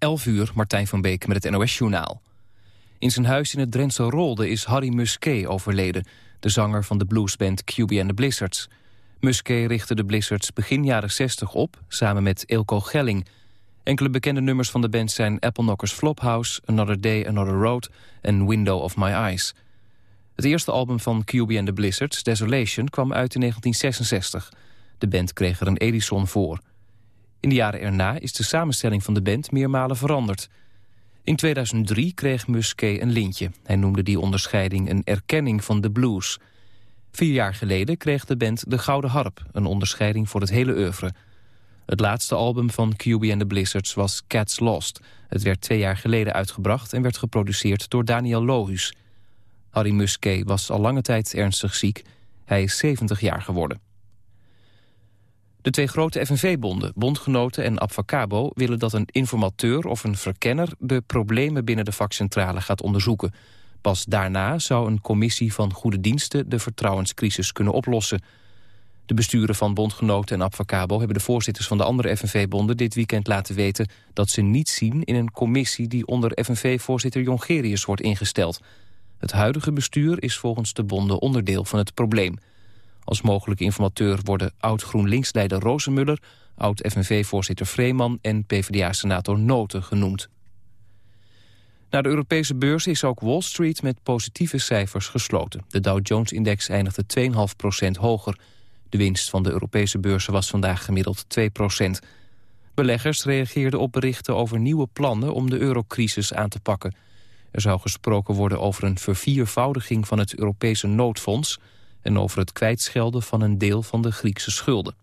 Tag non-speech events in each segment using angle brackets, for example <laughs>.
11 uur, Martijn van Beek met het NOS-journaal. In zijn huis in het Drentse Rolde is Harry Musquet overleden... de zanger van de bluesband QB and the Blizzards. Musquet richtte de Blizzards begin jaren 60 op, samen met Ilko Gelling. Enkele bekende nummers van de band zijn Apple Knockers Flophouse... Another Day, Another Road en Window of My Eyes. Het eerste album van QB and the Blizzards, Desolation, kwam uit in 1966. De band kreeg er een Edison voor... In de jaren erna is de samenstelling van de band meermalen veranderd. In 2003 kreeg Musquet een lintje. Hij noemde die onderscheiding een erkenning van de blues. Vier jaar geleden kreeg de band de Gouden Harp, een onderscheiding voor het hele oeuvre. Het laatste album van QB and the Blizzards was Cats Lost. Het werd twee jaar geleden uitgebracht en werd geproduceerd door Daniel Lohus. Harry Musquet was al lange tijd ernstig ziek. Hij is 70 jaar geworden. De twee grote FNV-bonden, Bondgenoten en Abfacabo... willen dat een informateur of een verkenner... de problemen binnen de vakcentrale gaat onderzoeken. Pas daarna zou een commissie van goede diensten... de vertrouwenscrisis kunnen oplossen. De besturen van Bondgenoten en Abfacabo... hebben de voorzitters van de andere FNV-bonden dit weekend laten weten... dat ze niet zien in een commissie die onder FNV-voorzitter Jongerius wordt ingesteld. Het huidige bestuur is volgens de bonden onderdeel van het probleem... Als mogelijke informateur worden oud-GroenLinks-leider Rozenmuller... oud-FNV-voorzitter Vreeman en PvdA-senator Noten genoemd. Na de Europese beurs is ook Wall Street met positieve cijfers gesloten. De Dow Jones-index eindigde 2,5% hoger. De winst van de Europese beurzen was vandaag gemiddeld 2% Beleggers reageerden op berichten over nieuwe plannen om de eurocrisis aan te pakken. Er zou gesproken worden over een verviervoudiging van het Europese noodfonds en over het kwijtschelden van een deel van de Griekse schulden.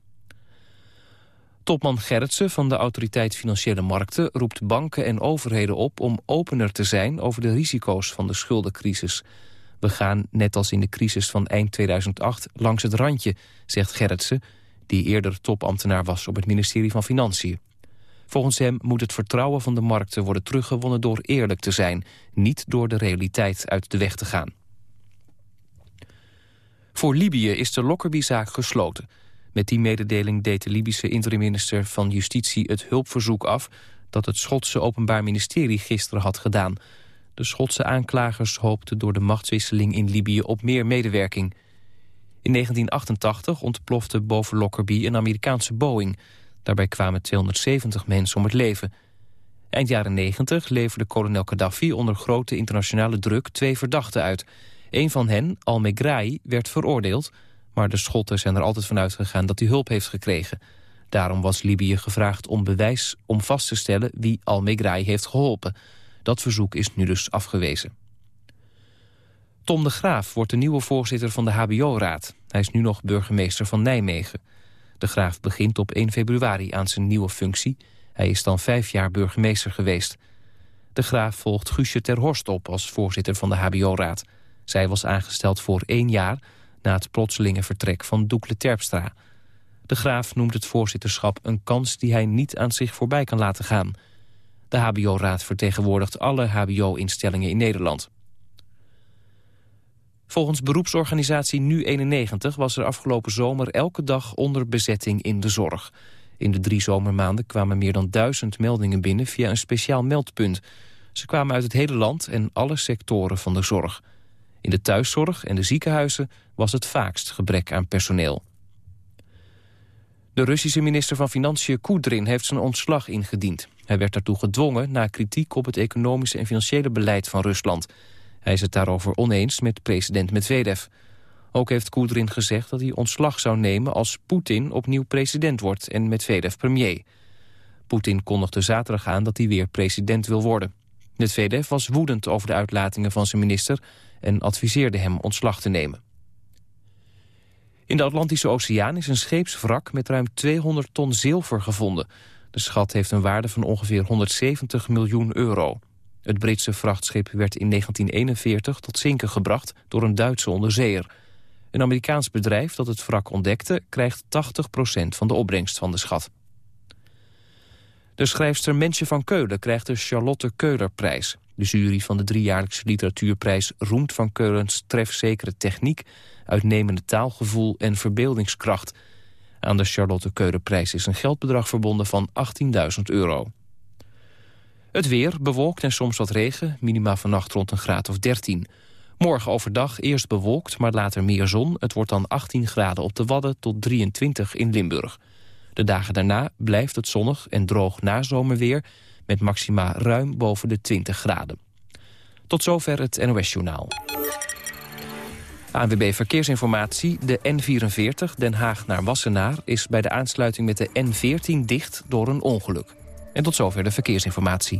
Topman Gerritsen van de Autoriteit Financiële Markten roept banken en overheden op om opener te zijn over de risico's van de schuldencrisis. We gaan, net als in de crisis van eind 2008, langs het randje, zegt Gerritsen, die eerder topambtenaar was op het ministerie van Financiën. Volgens hem moet het vertrouwen van de markten worden teruggewonnen door eerlijk te zijn, niet door de realiteit uit de weg te gaan. Voor Libië is de Lockerbie-zaak gesloten. Met die mededeling deed de Libische interim-minister van Justitie het hulpverzoek af... dat het Schotse Openbaar Ministerie gisteren had gedaan. De Schotse aanklagers hoopten door de machtswisseling in Libië op meer medewerking. In 1988 ontplofte boven Lockerbie een Amerikaanse Boeing. Daarbij kwamen 270 mensen om het leven. Eind jaren 90 leverde kolonel Gaddafi onder grote internationale druk twee verdachten uit... Een van hen, Al-Megrahi, werd veroordeeld... maar de Schotten zijn er altijd van uitgegaan dat hij hulp heeft gekregen. Daarom was Libië gevraagd om bewijs om vast te stellen... wie Al-Megrahi heeft geholpen. Dat verzoek is nu dus afgewezen. Tom de Graaf wordt de nieuwe voorzitter van de HBO-raad. Hij is nu nog burgemeester van Nijmegen. De Graaf begint op 1 februari aan zijn nieuwe functie. Hij is dan vijf jaar burgemeester geweest. De Graaf volgt Guusje ter Horst op als voorzitter van de HBO-raad. Zij was aangesteld voor één jaar na het plotselinge vertrek van Doekle Terpstra. De graaf noemt het voorzitterschap een kans die hij niet aan zich voorbij kan laten gaan. De HBO-raad vertegenwoordigt alle HBO-instellingen in Nederland. Volgens beroepsorganisatie Nu91 was er afgelopen zomer elke dag onderbezetting in de zorg. In de drie zomermaanden kwamen meer dan duizend meldingen binnen via een speciaal meldpunt. Ze kwamen uit het hele land en alle sectoren van de zorg. In de thuiszorg en de ziekenhuizen was het vaakst gebrek aan personeel. De Russische minister van Financiën Koedrin heeft zijn ontslag ingediend. Hij werd daartoe gedwongen na kritiek op het economische en financiële beleid van Rusland. Hij is het daarover oneens met president Medvedev. Ook heeft Koedrin gezegd dat hij ontslag zou nemen als Poetin opnieuw president wordt en Medvedev premier. Poetin kondigde zaterdag aan dat hij weer president wil worden. Medvedev was woedend over de uitlatingen van zijn minister en adviseerde hem ontslag te nemen. In de Atlantische Oceaan is een scheepswrak met ruim 200 ton zilver gevonden. De schat heeft een waarde van ongeveer 170 miljoen euro. Het Britse vrachtschip werd in 1941 tot zinken gebracht door een Duitse onderzeeër. Een Amerikaans bedrijf dat het wrak ontdekte krijgt 80% van de opbrengst van de schat. De schrijfster Mensje van Keulen krijgt de Charlotte Keulerprijs. De jury van de driejaarlijkse literatuurprijs roemt van Keulens trefzekere techniek, uitnemende taalgevoel en verbeeldingskracht. Aan de Charlotte Keulenprijs is een geldbedrag verbonden van 18.000 euro. Het weer, bewolkt en soms wat regen, minima vannacht rond een graad of 13. Morgen overdag eerst bewolkt, maar later meer zon. Het wordt dan 18 graden op de Wadden tot 23 in Limburg. De dagen daarna blijft het zonnig en droog na zomerweer... met maxima ruim boven de 20 graden. Tot zover het NOS-journaal. ANWB Verkeersinformatie. De N44 Den Haag naar Wassenaar is bij de aansluiting met de N14 dicht door een ongeluk. En tot zover de verkeersinformatie.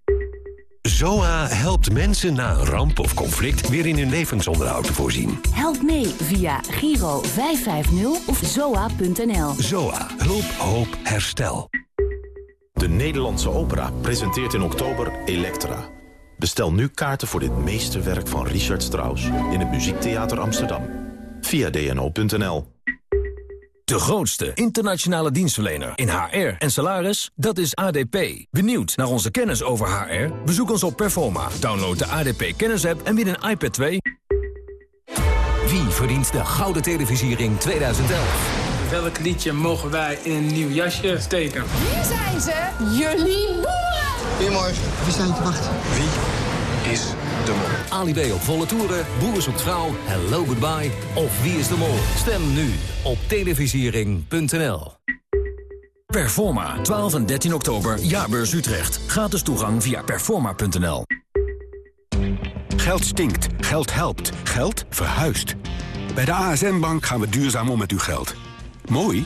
ZOA helpt mensen na een ramp of conflict weer in hun levensonderhoud te voorzien. Help mee via Giro 550 of zoa.nl. ZOA. Hulp, hoop, herstel. De Nederlandse Opera presenteert in oktober Elektra. Bestel nu kaarten voor dit meesterwerk van Richard Strauss... in het Muziektheater Amsterdam. Via dno.nl. De grootste internationale dienstverlener in HR en salaris, dat is ADP. Benieuwd naar onze kennis over HR? Bezoek ons op Performa. Download de ADP kennisapp en win een iPad 2. Wie verdient de Gouden Televisiering 2011? Welk liedje mogen wij in een nieuw jasje steken? Hier zijn ze, jullie boeren! Goedemorgen, wie zijn te wachten? Wie is de mol? Ali B op volle toeren, Boer zoekt vrouw, Hello Goodbye of Wie is de mol? Stem nu op televisiering.nl. Performa, 12 en 13 oktober, Jaarbeurs Utrecht. Gratis toegang via performa.nl. Geld stinkt, geld helpt, geld verhuist. Bij de ASN Bank gaan we duurzaam om met uw geld. Mooi?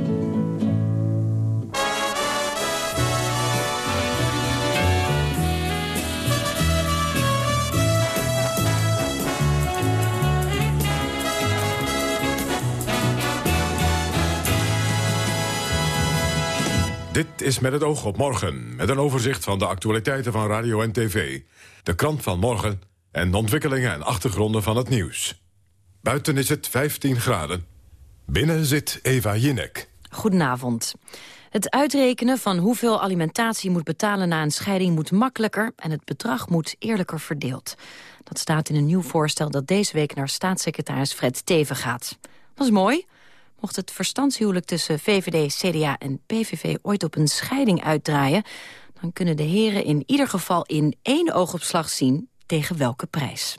Is met het oog op morgen, met een overzicht van de actualiteiten van radio en tv. De krant van morgen en de ontwikkelingen en achtergronden van het nieuws. Buiten is het 15 graden. Binnen zit Eva Jinek. Goedenavond. Het uitrekenen van hoeveel alimentatie moet betalen na een scheiding moet makkelijker en het bedrag moet eerlijker verdeeld. Dat staat in een nieuw voorstel dat deze week naar staatssecretaris Fred Teven gaat. Dat is mooi. Mocht het verstandshuwelijk tussen VVD, CDA en PVV ooit op een scheiding uitdraaien... dan kunnen de heren in ieder geval in één oogopslag zien tegen welke prijs.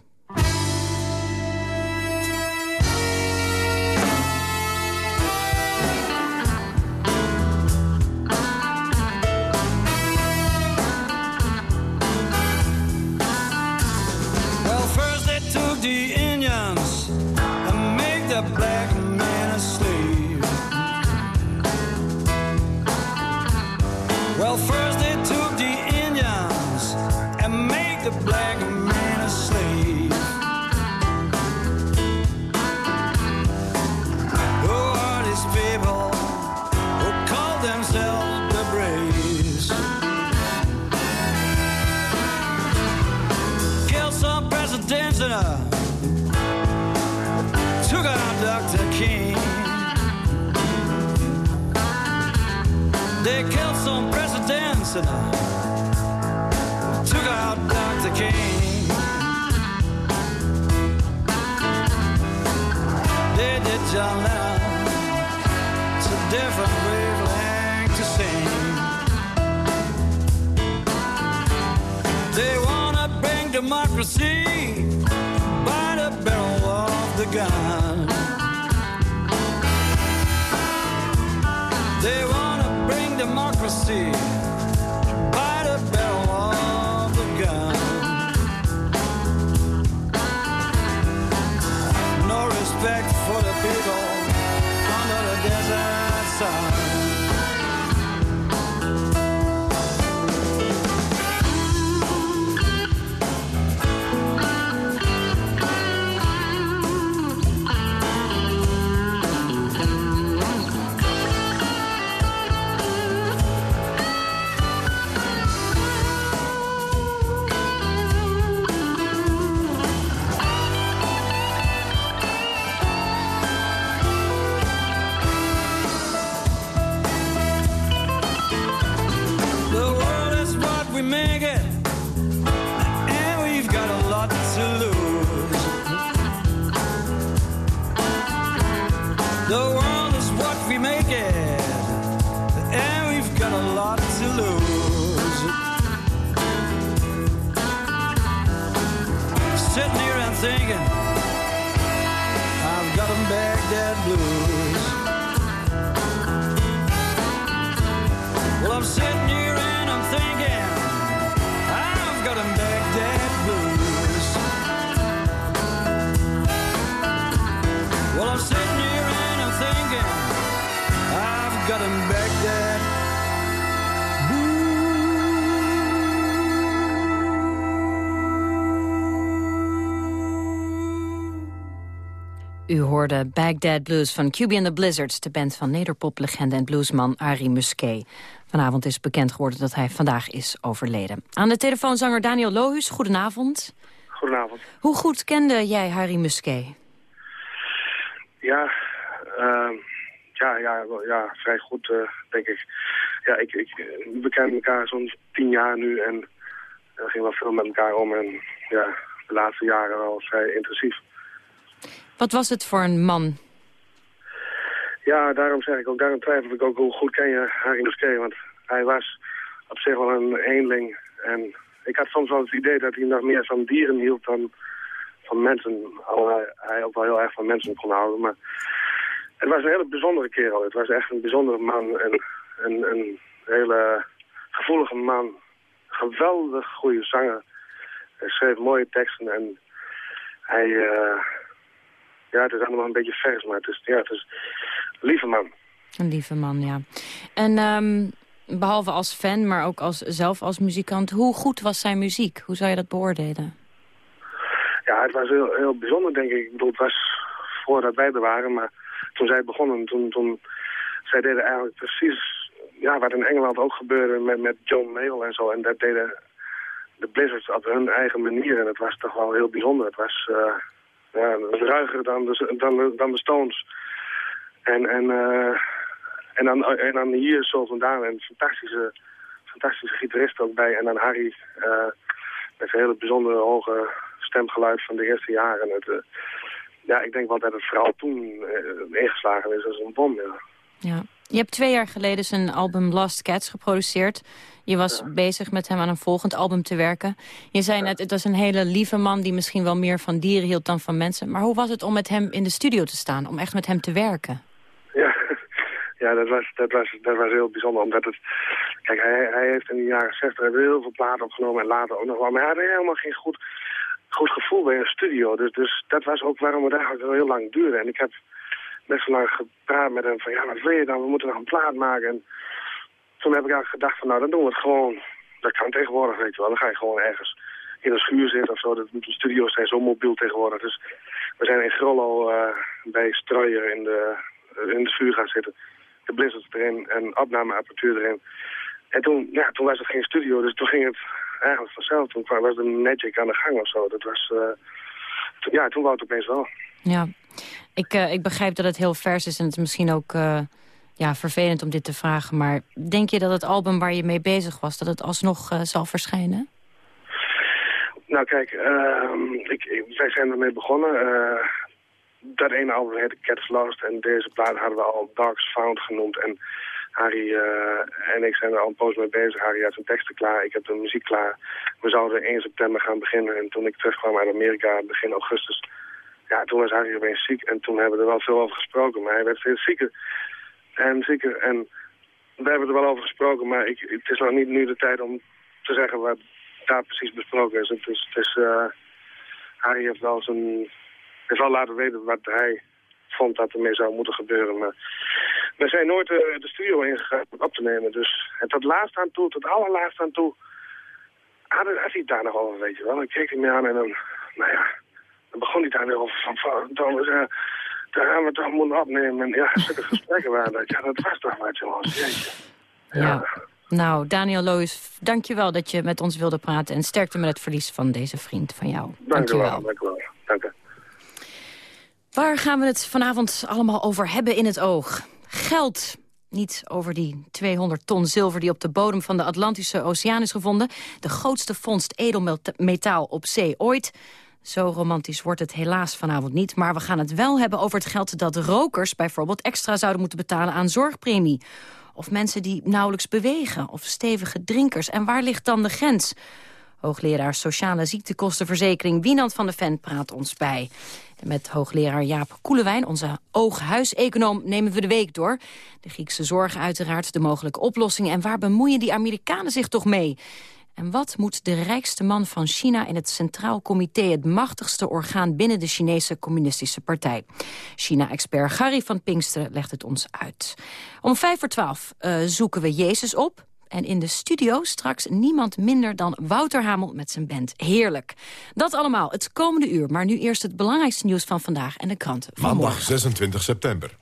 U hoorde Baghdad Blues van QB and the Blizzards... de band van nederpoplegende en bluesman Arie Musquet. Vanavond is bekend geworden dat hij vandaag is overleden. Aan de telefoon zanger Daniel Lohus, goedenavond. Goedenavond. Hoe goed kende jij Harry Musquet? Ja, ehm, ja, ja, wel- ja, vrij goed, eh, denk ik. Ja, ik, ik, we kennen elkaar zo'n tien jaar nu en er ging wel veel met elkaar om. En ja, de laatste jaren wel vrij intensief. Wat was het voor een man? Ja, daarom zeg ik ook, daarom twijfel ik ook hoe goed ken je Harry Musquet. Want hij was op zich wel een eenling. En ik had soms wel het idee dat hij nog meer van dieren hield dan van mensen. Alhoewel hij, ook wel heel erg van mensen kon houden. Maar het was een hele bijzondere kerel. Het was echt een bijzondere man. En een, een hele gevoelige man. Geweldig goede zanger. Hij schreef mooie teksten en hij... eh, ja, het is allemaal een beetje vers, maar het is, ja, het is een lieve man. Een lieve man, ja. En ehm, behalve als fan, maar ook als, zelf als muzikant... hoe goed was zijn muziek? Hoe zou je dat beoordelen? Ja, het was heel, heel bijzonder, denk ik. Ik bedoel, het was voordat wij er waren, maar toen zij begonnen, toen, toen zij deden eigenlijk precies ja, wat in Engeland ook gebeurde met, met John Mayall en zo. En dat deden de Blizzards op hun eigen manier. En het was toch wel heel bijzonder. Het was eh, ja, ruiger dan de, dan, de, dan de Stones. En, en, eh, en, dan, en dan hier zo vandaan een fantastische, fantastische gitarist ook bij. En dan Harry eh, met zijn hele bijzondere hoge stemgeluid van de eerste jaren. Het, eh, ja, ik denk wel dat het vooral toen ingeslagen is als een bom. Ja. Ja. Je hebt twee jaar geleden zijn album Lost Cats geproduceerd. Je was bezig met hem aan een volgend album te werken. Je zei net, het was een hele lieve man die misschien wel meer van dieren hield dan van mensen. Maar hoe was het om met hem in de studio te staan, om echt met hem te werken? Ja, <laughs> ja dat, was, dat, was, dat was heel bijzonder. Omdat het, kijk, hij, hij heeft in de jaren 60 heel veel platen opgenomen en later ook nog wel. Maar hij had helemaal geen goed, goed gevoel bij een studio. Dus, dus dat was ook waarom het eigenlijk heel lang duurde. En ik heb best lang gepraat met hem van, ja, wat wil je dan? We moeten nog een plaat maken. En toen heb ik eigenlijk gedacht van, nou, dan doen we het gewoon. Dat kan tegenwoordig, weet je wel. Dan ga je gewoon ergens in een schuur zitten of zo. De studio's zijn zo mobiel tegenwoordig. Dus we zijn in Grollo uh, bij Struijer in de, in de vuur gaan zitten. De blizzards erin en opnameapparatuur erin. En toen, ja, toen was het geen studio, dus toen ging het eigenlijk vanzelf. Toen was de magic aan de gang of zo. Dat was, toen, ja, toen wou het opeens wel. Ja, ik, uh, ik begrijp dat het heel vers is en het is misschien ook uh, ja, vervelend om dit te vragen. Maar denk je dat het album waar je mee bezig was, dat het alsnog uh, zal verschijnen? Nou kijk, ik, ik, wij zijn ermee begonnen. dat ene album heette Cats Lost en deze plaat hadden we al Dogs Found genoemd. En Harry eh, en ik zijn er al een poos mee bezig. Harry had zijn teksten klaar, ik heb de muziek klaar. We zouden 1 september gaan beginnen. En toen ik terugkwam uit Amerika, begin augustus... Ja, toen was Harry opeens ziek. En toen hebben we er wel veel over gesproken. Maar hij werd steeds zieker en zieker. En we hebben er wel over gesproken. Maar ik, het is nog niet nu de tijd om te zeggen wat daar precies besproken is. Het is, het is uh, Harry heeft wel, zijn, heeft wel laten weten wat hij vond dat ermee zou moeten gebeuren. Maar we zijn nooit uh, de studio ingegaan om op te nemen. Dus het tot laatst aan toe, tot allerlaatst aan toe, had, had hij daar nog over, weet je wel. Ik keek hem aan en dan, nou ja, dan begon hij daar weer over van, Thomas, uh, daar gaan we toch moeten opnemen. En ja, zulke <laughs> gesprekken waren dat. Ja, dat was toch wat, jongens. Jeetje. Ja. ja. Nou, Daniel Loos, dank je wel dat je met ons wilde praten... en sterkte met het verlies van deze vriend van jou. Dank, je wel. Dank je wel. Dank je. Waar gaan we het vanavond allemaal over hebben in het oog? Geld. Niet over die 200 ton zilver die op de bodem van de Atlantische Oceaan is gevonden. De grootste vondst edelmetaal op zee ooit. Zo romantisch wordt het helaas vanavond niet. Maar we gaan het wel hebben over het geld dat rokers bijvoorbeeld extra zouden moeten betalen aan zorgpremie. Of mensen die nauwelijks bewegen. Of stevige drinkers. En waar ligt dan de grens? Hoogleraar Sociale Ziektekostenverzekering Wienand van de Ven praat ons bij. En met hoogleraar Jaap Koelewijn, onze ooghuiseconoom, nemen we de week door. De Griekse zorg uiteraard, de mogelijke oplossingen... en waar bemoeien die Amerikanen zich toch mee? En wat moet de rijkste man van China in het Centraal Comité... het machtigste orgaan binnen de Chinese Communistische Partij? China-expert Gary van Pinksteren legt het ons uit. Om vijf voor twaalf uh, zoeken we Jezus op... En in de studio straks niemand minder dan Wouter Hamel met zijn band. Heerlijk. Dat allemaal het komende uur. Maar nu eerst het belangrijkste nieuws van vandaag en de kranten. Van Maandag morgen. 26 september.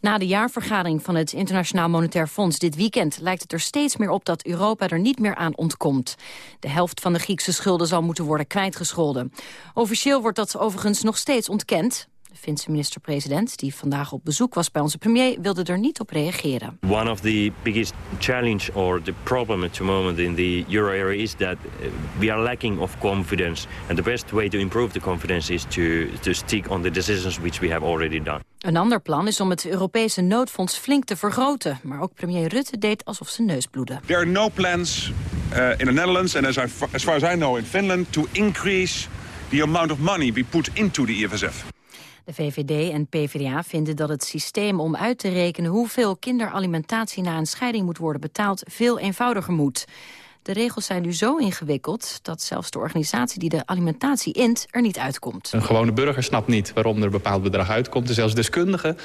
Na de jaarvergadering van het Internationaal Monetair Fonds dit weekend... lijkt het er steeds meer op dat Europa er niet meer aan ontkomt. De helft van de Griekse schulden zal moeten worden kwijtgescholden. Officieel wordt dat overigens nog steeds ontkend. De Finse minister-president, die vandaag op bezoek was bij onze premier... wilde er niet op reageren. One of the biggest challenge or the problem at the moment in the euro area... is that uh, we are lacking of confidence. And the best way to improve the confidence is to, to stick on the decisions which we have already done. Een ander plan is om het Europese noodfonds flink te vergroten. Maar ook premier Rutte deed alsof zijn neus bloedde. There are no plans uh, in the Netherlands and as, I, as far as I know in Finland... to increase the amount of money we put into the EFSF. De VVD en PvdA vinden dat het systeem om uit te rekenen... hoeveel kinderalimentatie na een scheiding moet worden betaald... veel eenvoudiger moet. De regels zijn nu zo ingewikkeld dat zelfs de organisatie die de alimentatie int er niet uitkomt. Een gewone burger snapt niet waarom er een bepaald bedrag uitkomt. En zelfs deskundigen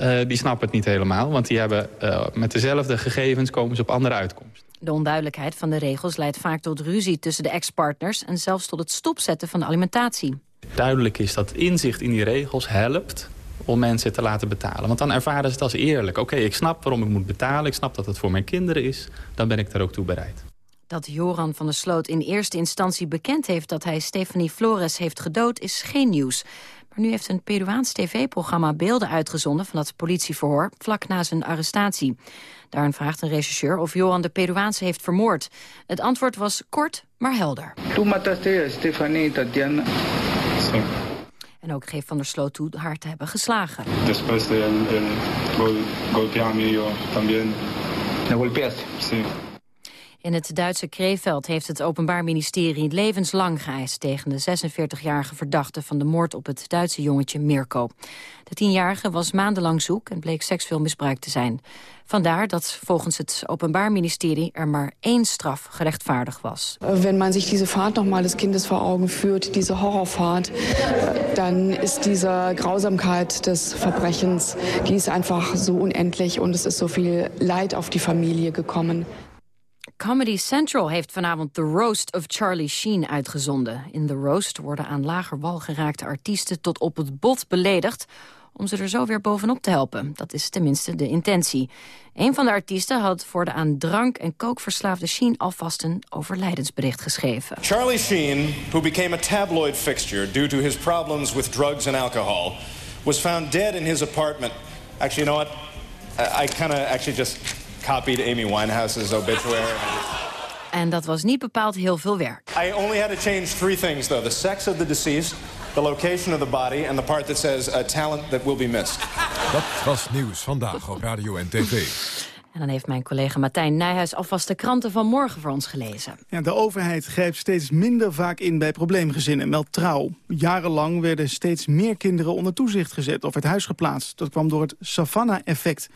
uh, die snappen het niet helemaal. Want die hebben uh, met dezelfde gegevens komen ze op andere uitkomsten. De onduidelijkheid van de regels leidt vaak tot ruzie tussen de ex-partners... en zelfs tot het stopzetten van de alimentatie. Duidelijk is dat inzicht in die regels helpt om mensen te laten betalen. Want dan ervaren ze het als eerlijk. Oké, okay, ik snap waarom ik moet betalen. Ik snap dat het voor mijn kinderen is. Dan ben ik daar ook toe bereid. Dat Joran van der Sloot in eerste instantie bekend heeft... dat hij Stephanie Flores heeft gedood, is geen nieuws. Maar nu heeft een Peruaans tv-programma beelden uitgezonden... van dat politieverhoor vlak na zijn arrestatie. Daarin vraagt een rechercheur of Johan de Peruaanse heeft vermoord. Het antwoord was kort, maar helder. Tu mataste Stephanie Tatiana. En ook geeft Van der Sloot toe haar te hebben geslagen. Después de el gol, golpearme yo también. ¿Me golpeaste? Sí. In het Duitse Krefeld heeft het Openbaar Ministerie levenslang geëist tegen de 46-jarige verdachte van de moord op het Duitse jongetje Mirko. De tienjarige was maandenlang zoek en bleek seksueel misbruikt te zijn. Vandaar dat volgens het Openbaar Ministerie er maar één straf gerechtvaardigd was. Wenn man sich diese Fahrt noch mal des Kindes vor Augen führt, diese Horrorfahrt, dann ist diese Grausamkeit des Verbrechens, die ist einfach so unendlich und es ist so Leid auf die Familie gekommen. Comedy Central heeft vanavond The Roast of Charlie Sheen uitgezonden. In The Roast worden aan lager wal geraakte artiesten tot op het bot beledigd om ze er zo weer bovenop te helpen. Dat is tenminste de intentie. Een van de artiesten had voor de aan drank- en kookverslaafde Sheen alvast een overlijdensbericht geschreven. Charlie Sheen, who became a tabloid fixture due to his problems with drugs and alcohol, was found dead in his apartment. Actually, you know what? I, I kind of actually just copied Amy Winehouse's obituary. En dat was niet bepaald heel veel werk. I only had to change three things, though. The sex of the deceased, the location of the body... and the part that says a talent that will be missed. Dat was nieuws vandaag op radio en tv. En dan heeft mijn collega Martijn Nijhuis alvast de kranten van morgen voor ons gelezen. Ja, de overheid grijpt steeds minder vaak in bij probleemgezinnen, meldt trouw. Jarenlang werden steeds meer kinderen onder toezicht gezet of uit huis geplaatst. Dat kwam door het Savannah-effect.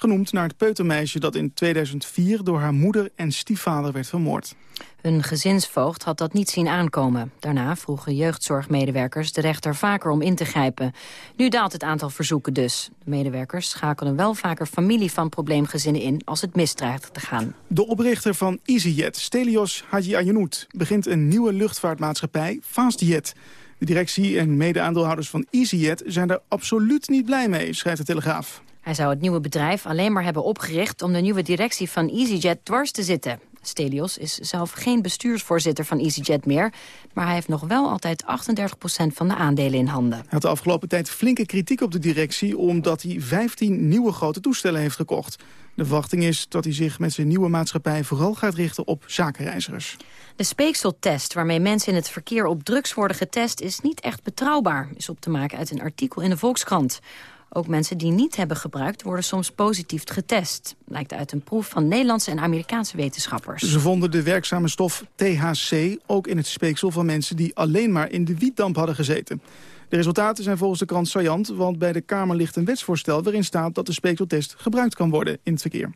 Genoemd naar het peutermeisje dat in 2004 door haar moeder en stiefvader werd vermoord. Een gezinsvoogd had dat niet zien aankomen. Daarna vroegen jeugdzorgmedewerkers de rechter vaker om in te grijpen. Nu daalt het aantal verzoeken dus. De medewerkers schakelen wel vaker familie van probleemgezinnen in... als het misdreigt te gaan. De oprichter van EasyJet, Stelios Haji Ayanout... begint een nieuwe luchtvaartmaatschappij, FastJet... De directie en mede-aandeelhouders van EasyJet zijn er absoluut niet blij mee, schrijft de Telegraaf. Hij zou het nieuwe bedrijf alleen maar hebben opgericht... om de nieuwe directie van EasyJet dwars te zitten. Stelios is zelf geen bestuursvoorzitter van EasyJet meer... maar hij heeft nog wel altijd 38% van de aandelen in handen. Hij had de afgelopen tijd flinke kritiek op de directie... omdat hij 15 nieuwe grote toestellen heeft gekocht. De verwachting is dat hij zich met zijn nieuwe maatschappij... vooral gaat richten op zakenreizigers. De speekseltest waarmee mensen in het verkeer op drugs worden getest... is niet echt betrouwbaar, is op te maken uit een artikel in de Volkskrant. Ook mensen die niet hebben gebruikt worden soms positief getest. Lijkt uit een proef van Nederlandse en Amerikaanse wetenschappers. Ze vonden de werkzame stof THC ook in het speeksel van mensen die alleen maar in de wietdamp hadden gezeten. De resultaten zijn volgens de krant saillant, want bij de Kamer ligt een wetsvoorstel... waarin staat dat de speekseltest gebruikt kan worden in het verkeer.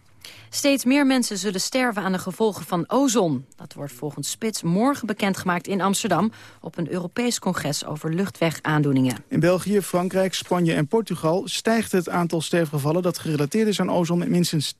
Steeds meer mensen zullen sterven aan de gevolgen van ozon. Dat wordt volgens Spits morgen bekendgemaakt in Amsterdam... op een Europees congres over luchtwegaandoeningen. In België, Frankrijk, Spanje en Portugal stijgt het aantal sterfgevallen... dat gerelateerd is aan ozon met minstens 10%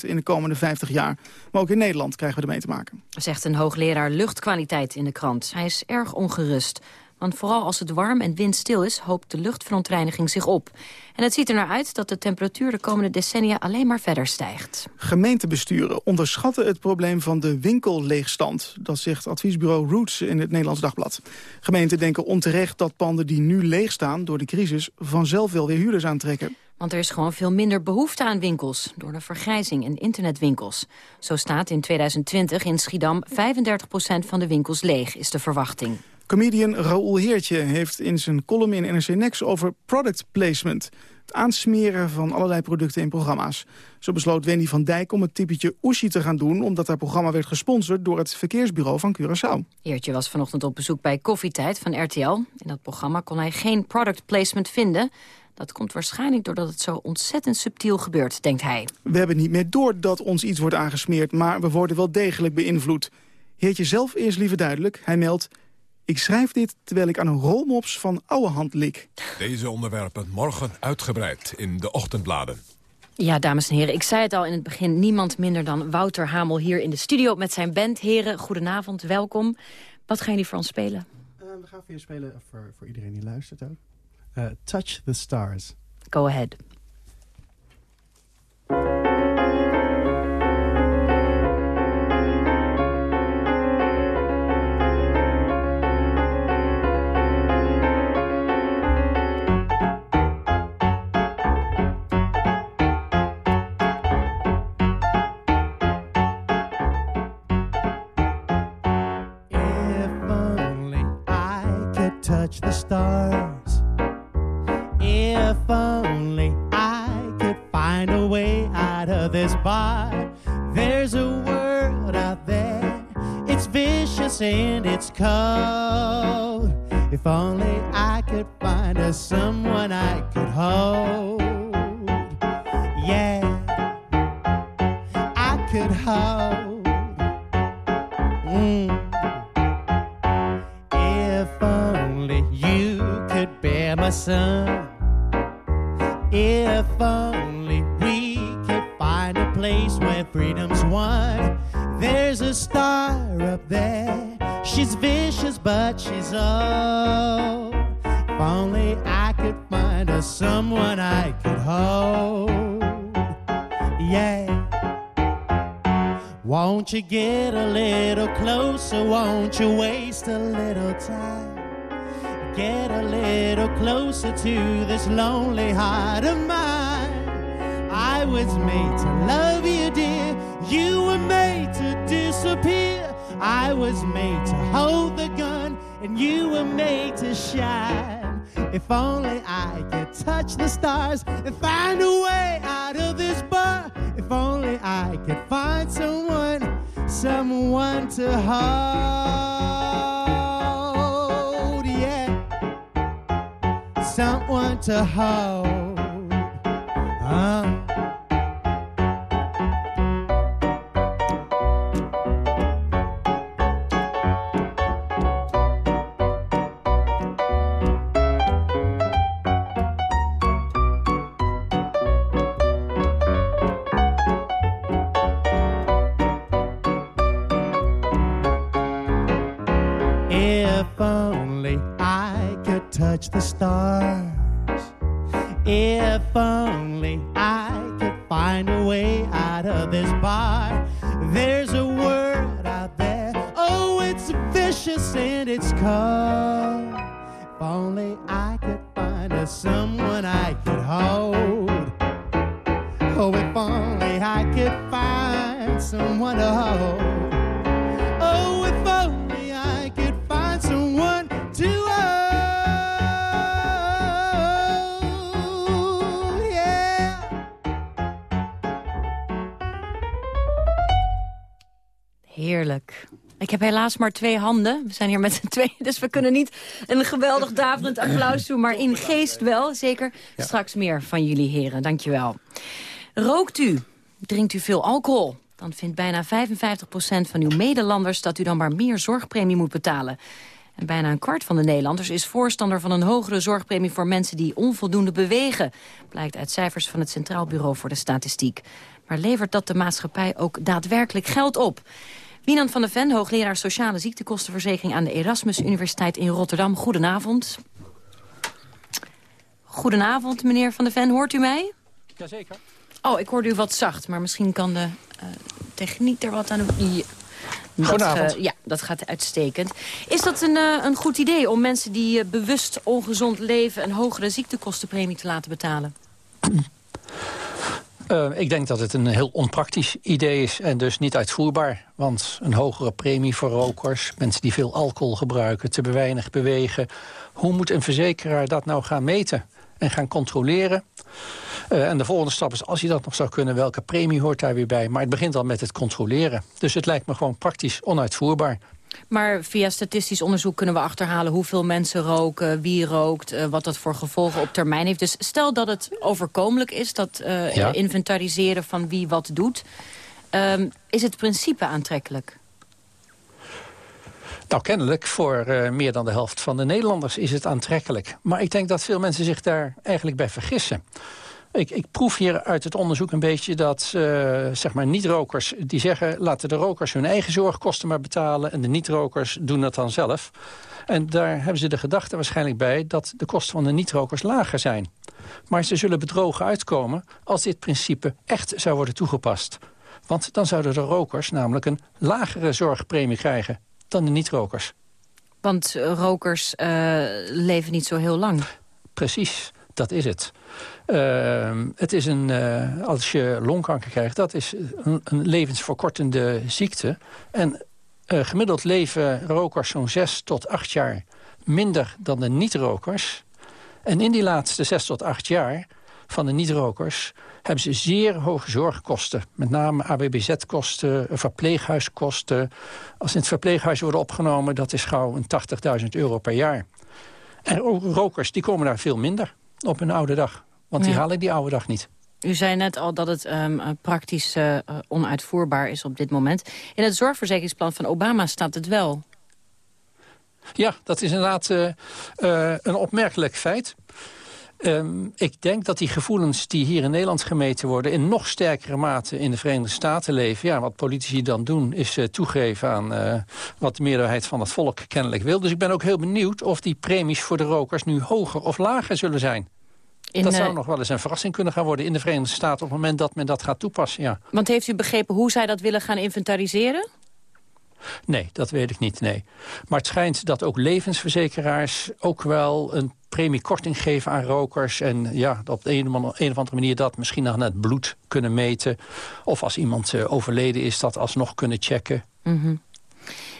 in de komende 50 jaar. Maar ook in Nederland krijgen we ermee te maken. Zegt een hoogleraar luchtkwaliteit in de krant. Hij is erg ongerust. Want vooral als het warm en windstil is, hoopt de luchtverontreiniging zich op. En het ziet er naar uit dat de temperatuur de komende decennia alleen maar verder stijgt. Gemeentebesturen onderschatten het probleem van de winkelleegstand. Dat zegt adviesbureau Roots in het Nederlands Dagblad. Gemeenten denken onterecht dat panden die nu leeg staan door de crisis... vanzelf wel weer huurders aantrekken. Want er is gewoon veel minder behoefte aan winkels... door de vergrijzing en internetwinkels. Zo staat in 2020 in Schiedam 35% van de winkels leeg, is de verwachting. Comedian Raoul Heertje heeft in zijn column in NRC Next over product placement. Het aansmeren van allerlei producten in programma's. Zo besloot Wendy van Dijk om het typetje Oeshi te gaan doen... omdat haar programma werd gesponsord door het verkeersbureau van Curaçao. Heertje was vanochtend op bezoek bij Koffietijd van RTL. In dat programma kon hij geen product placement vinden... Dat komt waarschijnlijk doordat het zo ontzettend subtiel gebeurt, denkt hij. We hebben niet meer door dat ons iets wordt aangesmeerd... maar we worden wel degelijk beïnvloed. Heertje zelf is liever duidelijk. Hij meldt... Ik schrijf dit terwijl ik aan een rolmops van oude hand lik. Deze onderwerpen morgen uitgebreid in de ochtendbladen. Ja, dames en heren, ik zei het al in het begin. Niemand minder dan Wouter Hamel hier in de studio met zijn band. Heren, goedenavond, welkom. Wat gaan jullie voor ons spelen? Uh, we gaan voor je spelen, voor, voor iedereen die luistert ook. Uh, Touch the Stars. Go ahead. Touch the stars. If only I could find a way out of this bar. There's a world out there, it's vicious and it's cold. If only I could find a someone I could hold. Sun. If only we could find a place where freedom's won. There's a star up there. She's vicious, but she's old. If only I could find a someone I could hold. Yeah. Won't you get a little closer? Won't you waste a little time? Get a little closer to this lonely heart of mine. I was made to love you, dear. You were made to disappear. I was made to hold the gun, and you were made to shine. If only I could touch the stars and find a way out of this bar. If only I could find someone, someone to hold. Someone to hold. Uh. If only I could touch the stars. Heerlijk. Ik heb helaas maar twee handen. We zijn hier met z'n tweeën, dus we kunnen niet een geweldig daverend applaus doen. Maar in geest wel, zeker. Straks meer van jullie heren, dankjewel. Rookt u? Drinkt u veel alcohol? Dan vindt bijna 55% van uw medelanders dat u dan maar meer zorgpremie moet betalen. En bijna een kwart van de Nederlanders is voorstander van een hogere zorgpremie voor mensen die onvoldoende bewegen. Blijkt uit cijfers van het Centraal Bureau voor de Statistiek. Maar levert dat de maatschappij ook daadwerkelijk geld op? Wienand van der Ven, hoogleraar Sociale Ziektekostenverzekering aan de Erasmus Universiteit in Rotterdam. Goedenavond. Goedenavond, meneer van der Ven. Hoort u mij? Jazeker. Oh, ik hoorde u wat zacht, maar misschien kan de eh, techniek er wat aan doen. Ja. Dat, Goedenavond. eh, ja, dat gaat uitstekend. Is dat een, eh, een goed idee om mensen die bewust ongezond leven... een hogere ziektekostenpremie te laten betalen? <clears throat> Eh, ik denk dat het een heel onpraktisch idee is en dus niet uitvoerbaar. Want een hogere premie voor rokers, mensen die veel alcohol gebruiken... te weinig bewegen. Hoe moet een verzekeraar dat nou gaan meten en gaan controleren? Eh, en de volgende stap is, als je dat nog zou kunnen... welke premie hoort daar weer bij? Maar het begint al met het controleren. Dus het lijkt me gewoon praktisch onuitvoerbaar. Maar via statistisch onderzoek kunnen we achterhalen hoeveel mensen roken, wie rookt, eh, wat dat voor gevolgen op termijn heeft. Dus stel dat het overkomelijk is, dat eh, Ja. inventariseren van wie wat doet. Ehm, is het principe aantrekkelijk? Nou, kennelijk voor eh, meer dan de helft van de Nederlanders is het aantrekkelijk. Maar ik denk dat veel mensen zich daar eigenlijk bij vergissen. Ik, ik proef hier uit het onderzoek een beetje dat eh, zeg maar niet-rokers... die zeggen, laten de rokers hun eigen zorgkosten maar betalen... en de niet-rokers doen dat dan zelf. En daar hebben ze de gedachte waarschijnlijk bij... dat de kosten van de niet-rokers lager zijn. Maar ze zullen bedrogen uitkomen als dit principe echt zou worden toegepast. Want dan zouden de rokers namelijk een lagere zorgpremie krijgen dan de niet-rokers. Want rokers eh, leven niet zo heel lang. Precies, dat is het. Ehm, het is een, eh, als je longkanker krijgt, dat is een, een levensverkortende ziekte. En eh, gemiddeld leven rokers zo'n zes tot acht jaar minder dan de niet-rokers. En in die laatste zes tot acht jaar van de niet-rokers hebben ze zeer hoge zorgkosten. Met name ABBZ-kosten, verpleeghuiskosten. Als in het verpleeghuis worden opgenomen, dat is gauw een 80.000 euro per jaar. En rokers, die komen daar veel minder op hun oude dag. Want die Ja. halen die oude dag niet. U zei net al dat het ehm, eh, praktisch eh, eh, onuitvoerbaar is op dit moment. In het zorgverzekeringsplan van Obama staat het wel. Ja, dat is inderdaad een opmerkelijk feit. Ehm, ik denk dat die gevoelens die hier in Nederland gemeten worden... in nog sterkere mate in de Verenigde Staten leven. Ja, wat politici dan doen is eh, toegeven aan eh, wat de meerderheid van het volk kennelijk wil. Dus ik ben ook heel benieuwd of die premies voor de rokers nu hoger of lager zullen zijn. In, dat eh, zou nog wel eens een verrassing kunnen gaan worden in de Verenigde Staten... op het moment dat men dat gaat toepassen, ja. Want heeft u begrepen hoe zij dat willen gaan inventariseren? Nee, dat weet ik niet, nee. Maar het schijnt dat ook levensverzekeraars ook wel een premiekorting geven aan rokers. En ja, op de een, of een of andere manier dat misschien nog net bloed kunnen meten. Of als iemand eh, overleden is, dat alsnog kunnen checken. Mhm. Maar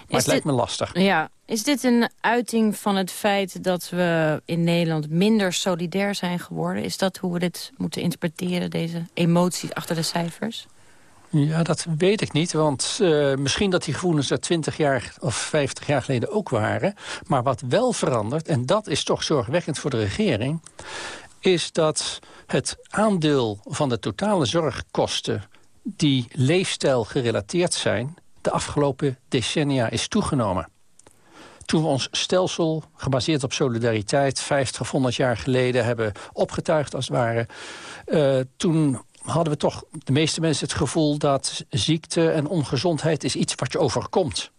Is het lijkt me lastig. Ja, is dit een uiting van het feit dat we in Nederland minder solidair zijn geworden? Is dat hoe we dit moeten interpreteren, deze emoties achter de cijfers? Ja, dat weet ik niet. Want uh, misschien dat die gevoelens er 20 jaar of 50 jaar geleden ook waren. Maar wat wel verandert, en dat is toch zorgwekkend voor de regering... is dat het aandeel van de totale zorgkosten... die leefstijl gerelateerd zijn, de afgelopen decennia is toegenomen. Toen we ons stelsel, gebaseerd op solidariteit... 50 of 100 jaar geleden hebben opgetuigd als het ware... Uh, toen hadden we toch de meeste mensen het gevoel dat ziekte en ongezondheid is iets wat je overkomt.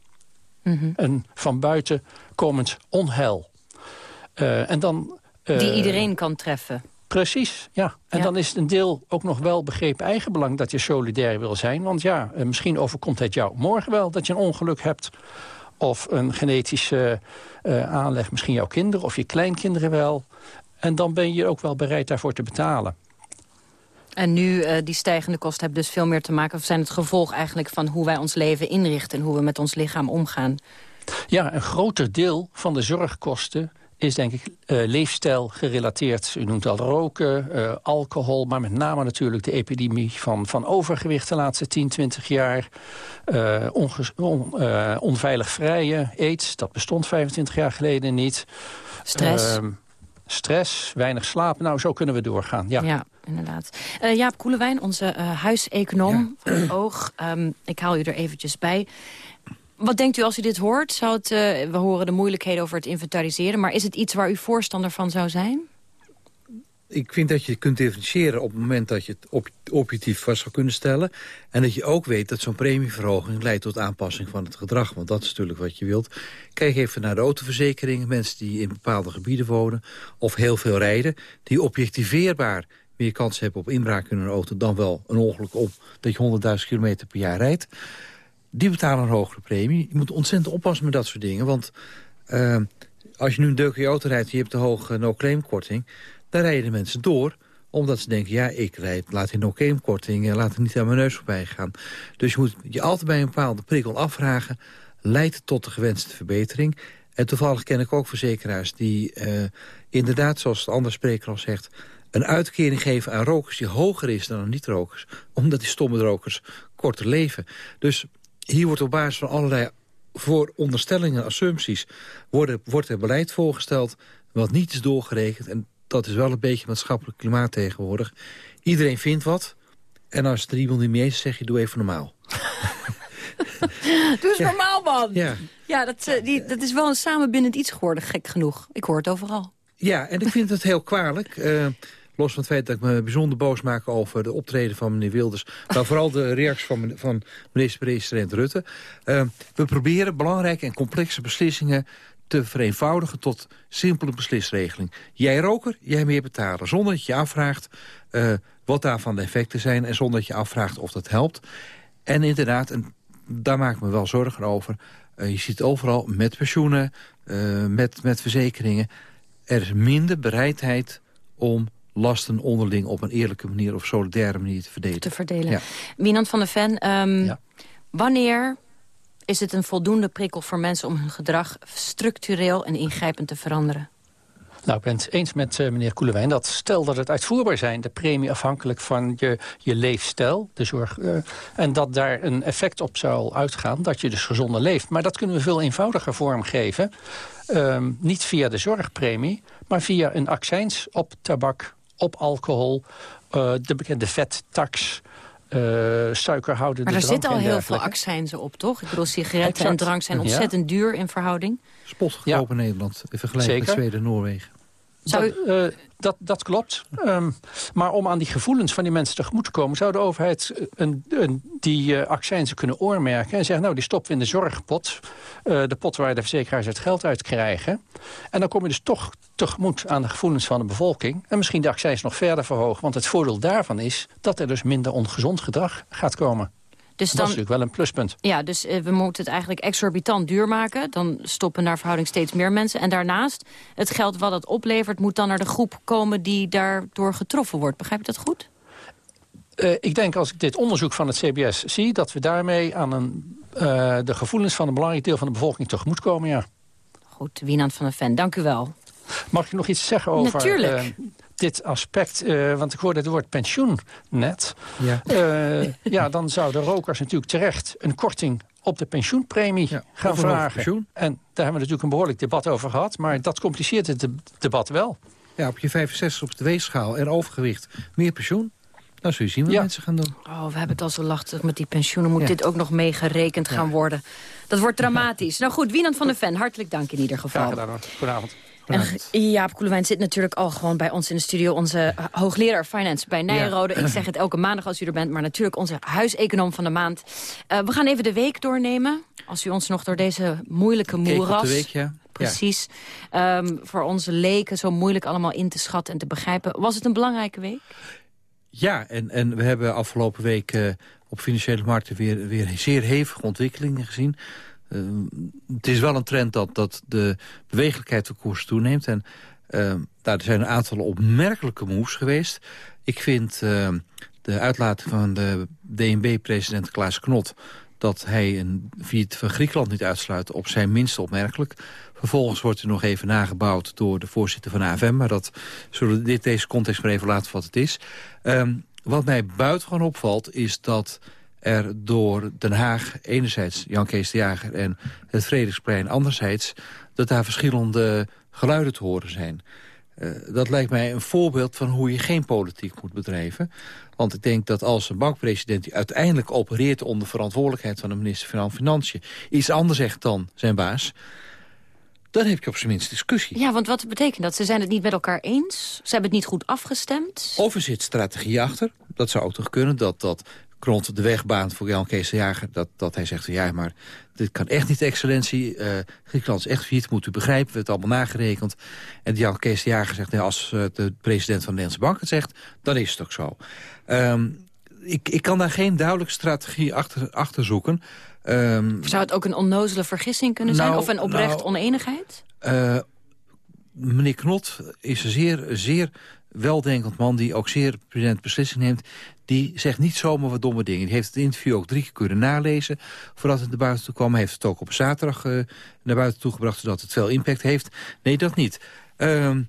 Mm Een van buiten komend onheil. Uh, en dan, uh, Die iedereen kan treffen. Precies, ja. En dan is het een deel ook nog wel begrepen eigenbelang dat je solidair wil zijn. Want ja, uh, misschien overkomt het jou morgen wel dat je een ongeluk hebt. Of een genetische aanleg, misschien jouw kinderen of je kleinkinderen wel. En dan ben je ook wel bereid daarvoor te betalen. En nu, uh, die stijgende kosten hebben dus veel meer te maken... of zijn het gevolg eigenlijk van hoe wij ons leven inrichten... en hoe we met ons lichaam omgaan? Ja, een groter deel van de zorgkosten is denk ik uh, leefstijl gerelateerd. U noemt al roken, uh, alcohol, maar met name natuurlijk de epidemie van, van overgewicht de laatste 10, 20 jaar. Uh, on, onveilig vrije, aids, dat bestond 25 jaar geleden niet. Stress. Ehm, stress, weinig slapen. Nou, zo kunnen we doorgaan. Ja, ja inderdaad. Uh, Jaap Koelewijn, onze uh, huiseconoom van het Oog. Um, ik haal u er eventjes bij. Wat denkt u als u dit hoort? Zou het, uh, we horen de moeilijkheden over het inventariseren... maar is het iets waar u voorstander van zou zijn? Ik vind dat je kunt differentiëren op het moment dat je het objectief vast zou kunnen stellen. En dat je ook weet dat zo'n premieverhoging leidt tot aanpassing van het gedrag. Want dat is natuurlijk wat je wilt. Kijk even naar de autoverzekeringen. Mensen die in bepaalde gebieden wonen of heel veel rijden. Die objectiveerbaar meer kans hebben op inbraak in een auto... dan wel een ongeluk op dat je 100.000 kilometer per jaar rijdt. Die betalen een hogere premie. Je moet ontzettend oppassen met dat soort dingen. Want uh, als je nu een deuk auto rijdt... je hebt de hoge no-claim korting daar rijden mensen door omdat ze denken, ja, ik rijd, laat in no korting, laat het niet aan mijn neus voorbij gaan. Dus je moet je altijd bij een bepaalde prikkel afvragen... leidt tot de gewenste verbetering? En toevallig ken ik ook verzekeraars die uh, inderdaad, zoals de andere spreker al zegt... een uitkering geven aan rokers die hoger is dan aan niet-rokers. Omdat die stomme rokers korter leven. Dus hier wordt op basis van allerlei vooronderstellingen, assumpties... Worden, wordt er beleid voorgesteld wat niet is doorgerekend... en dat is wel een beetje maatschappelijk klimaat tegenwoordig. Iedereen vindt wat. En als er iemand niet mee is, zeg je doe even normaal. <laughs> doe eens normaal, man. Ja, ja dat, uh, die, dat is wel een samenbindend iets geworden, gek genoeg. Ik hoor het overal. Ja, en ik vind het heel kwalijk. Uh, <laughs> los van het feit dat ik me bijzonder boos maak over de optreden van meneer Wilders. Maar vooral de reactie van, van minister-president Rutte. Uh, we proberen belangrijke en complexe beslissingen te vereenvoudigen tot simpele beslisregeling. Jij roker, jij meer betalen. Zonder dat je afvraagt uh, wat daarvan de effecten zijn... en zonder dat je afvraagt of dat helpt. En inderdaad, en daar maak ik me wel zorgen over... Uh, je ziet overal met pensioenen, uh, met, met verzekeringen... er is minder bereidheid om lasten onderling op een eerlijke manier... of solidaire manier te verdelen. Te verdelen. Ja. Wienand van der Ven, um, ja. wanneer is het een voldoende prikkel voor mensen om hun gedrag structureel en ingrijpend te veranderen? Nou, ik ben het eens met uh, meneer Koelewijn dat stel dat het uitvoerbaar zijn... de premie afhankelijk van je, je leefstijl, de zorg... Uh, en dat daar een effect op zou uitgaan, dat je dus gezonder leeft. Maar dat kunnen we veel eenvoudiger vormgeven. Uh, niet via de zorgpremie, maar via een accijns op tabak, op alcohol... Uh, de bekende vettax suikerhoudende Maar er zitten al heel veel accijnzen op, toch? Ik bedoel, sigaretten en drank zijn ontzettend duur in verhouding. Spotgoedkoop in Nederland, in vergelijking met Zweden en Noorwegen. Zou dat, uh, dat, dat, klopt. Um, maar om aan die gevoelens van die mensen tegemoet te komen... zou de overheid eh, een, een, die uh, accijnzen kunnen oormerken... en zeggen, nou, die stoppen we in de zorgpot. Uh, de pot waar de verzekeraars het geld uit krijgen. En dan kom je dus toch tegemoet aan de gevoelens van de bevolking... en misschien de accijns nog verder verhogen. Want het voordeel daarvan is dat er dus minder ongezond gedrag gaat komen. Dus dan, dat is natuurlijk wel een pluspunt. Ja, dus uh, we moeten het eigenlijk exorbitant duur maken. Dan stoppen naar verhouding steeds meer mensen. En daarnaast, het geld wat het oplevert... moet dan naar de groep komen die daardoor getroffen wordt. Begrijp je dat goed? Uh, ik denk als ik dit onderzoek van het CBS zie... dat we daarmee aan een, uh, de gevoelens van een belangrijk deel van de bevolking tegemoet komen, ja. Goed, Wienand van der Ven, dank u wel. Mag ik nog iets zeggen over... Natuurlijk dit aspect, eh, want ik hoorde het woord pensioen net. Ja. Eh, ja, dan zouden rokers natuurlijk terecht een korting op de pensioenpremie gaan een hoger vragen. pensioen. En daar hebben we natuurlijk een behoorlijk debat over gehad. Maar dat compliceert het de- debat wel. Ja, op je 65 op de weegschaal en overgewicht meer pensioen. Dan zul je zien wat mensen gaan doen. Oh, we hebben het al zo lastig met die pensioenen. Moet Ja. dit ook nog meegerekend gaan worden? Dat wordt dramatisch. nou goed, Wienand van der Ven, hartelijk dank in ieder geval. Graag gedaan hoor. Goedenavond. En Jaap Koelewijn zit natuurlijk al gewoon bij ons in de studio. Onze eh, hoogleraar finance bij Nijrode. Ik zeg het elke maandag als u er bent. Maar natuurlijk onze huiseconoom van de maand. Eh, we gaan even de week doornemen. Als u ons nog door deze moeilijke moeras... de week, ja. Precies. Ehm, voor onze leken zo moeilijk allemaal in te schatten en te begrijpen. Was het een belangrijke week? Ja, en, en we hebben afgelopen week eh, op financiële markten weer, weer zeer hevige ontwikkelingen gezien. Eh, het is wel een trend dat, dat de bewegelijkheid van koers toeneemt. En eh, nou, er zijn een aantal opmerkelijke moves geweest. Ik vind eh, de uitlating van de DNB-president Klaas Knot... dat hij een failliet van Griekenland niet uitsluit, op zijn minst opmerkelijk. Vervolgens wordt er nog even nagebouwd door de voorzitter van AFM. Maar dat zullen dit, deze context maar even laten wat het is. Ehm, wat mij buitengewoon opvalt is dat er door Den Haag enerzijds Jan Kees de Jager en het Vredigsplein anderzijds dat daar verschillende geluiden te horen zijn. Eh, dat lijkt mij een voorbeeld van hoe je geen politiek moet bedrijven. Want ik denk dat als een bankpresident die uiteindelijk opereert onder verantwoordelijkheid van de minister van Financiën iets anders zegt dan zijn baas, dan heb je op zijn minst discussie. Ja, want wat betekent dat? Ze zijn het niet met elkaar eens? Ze hebben het niet goed afgestemd? Of er zit strategie achter. Dat zou ook toch kunnen, dat, dat Kront de weg baant voor Jan Kees de Jager. Dat, dat hij zegt, van, ja, maar dit kan echt niet, excellentie. Eh Griekenland is echt failliet, moet u begrijpen. We hebben het allemaal nagerekend. En Jan Kees de Jager zegt, nee, als eh, de president van de Nederlandse Bank het zegt... dan is het ook zo. Ehm, ik, ik kan daar geen duidelijke strategie achter, achter zoeken. Ehm, Zou het ook een onnozele vergissing kunnen zijn? Nou, Of een oprecht nou, oneenigheid? Eh, meneer Knot is een zeer, zeer weldenkend man... die ook zeer prudent beslissingen neemt. Die zegt niet zomaar wat domme dingen. Die heeft het interview ook drie keer kunnen nalezen... voordat het naar buiten toe kwam. Heeft het ook op zaterdag eh, naar buiten toe gebracht... zodat het veel impact heeft. Nee, dat niet. Ehm,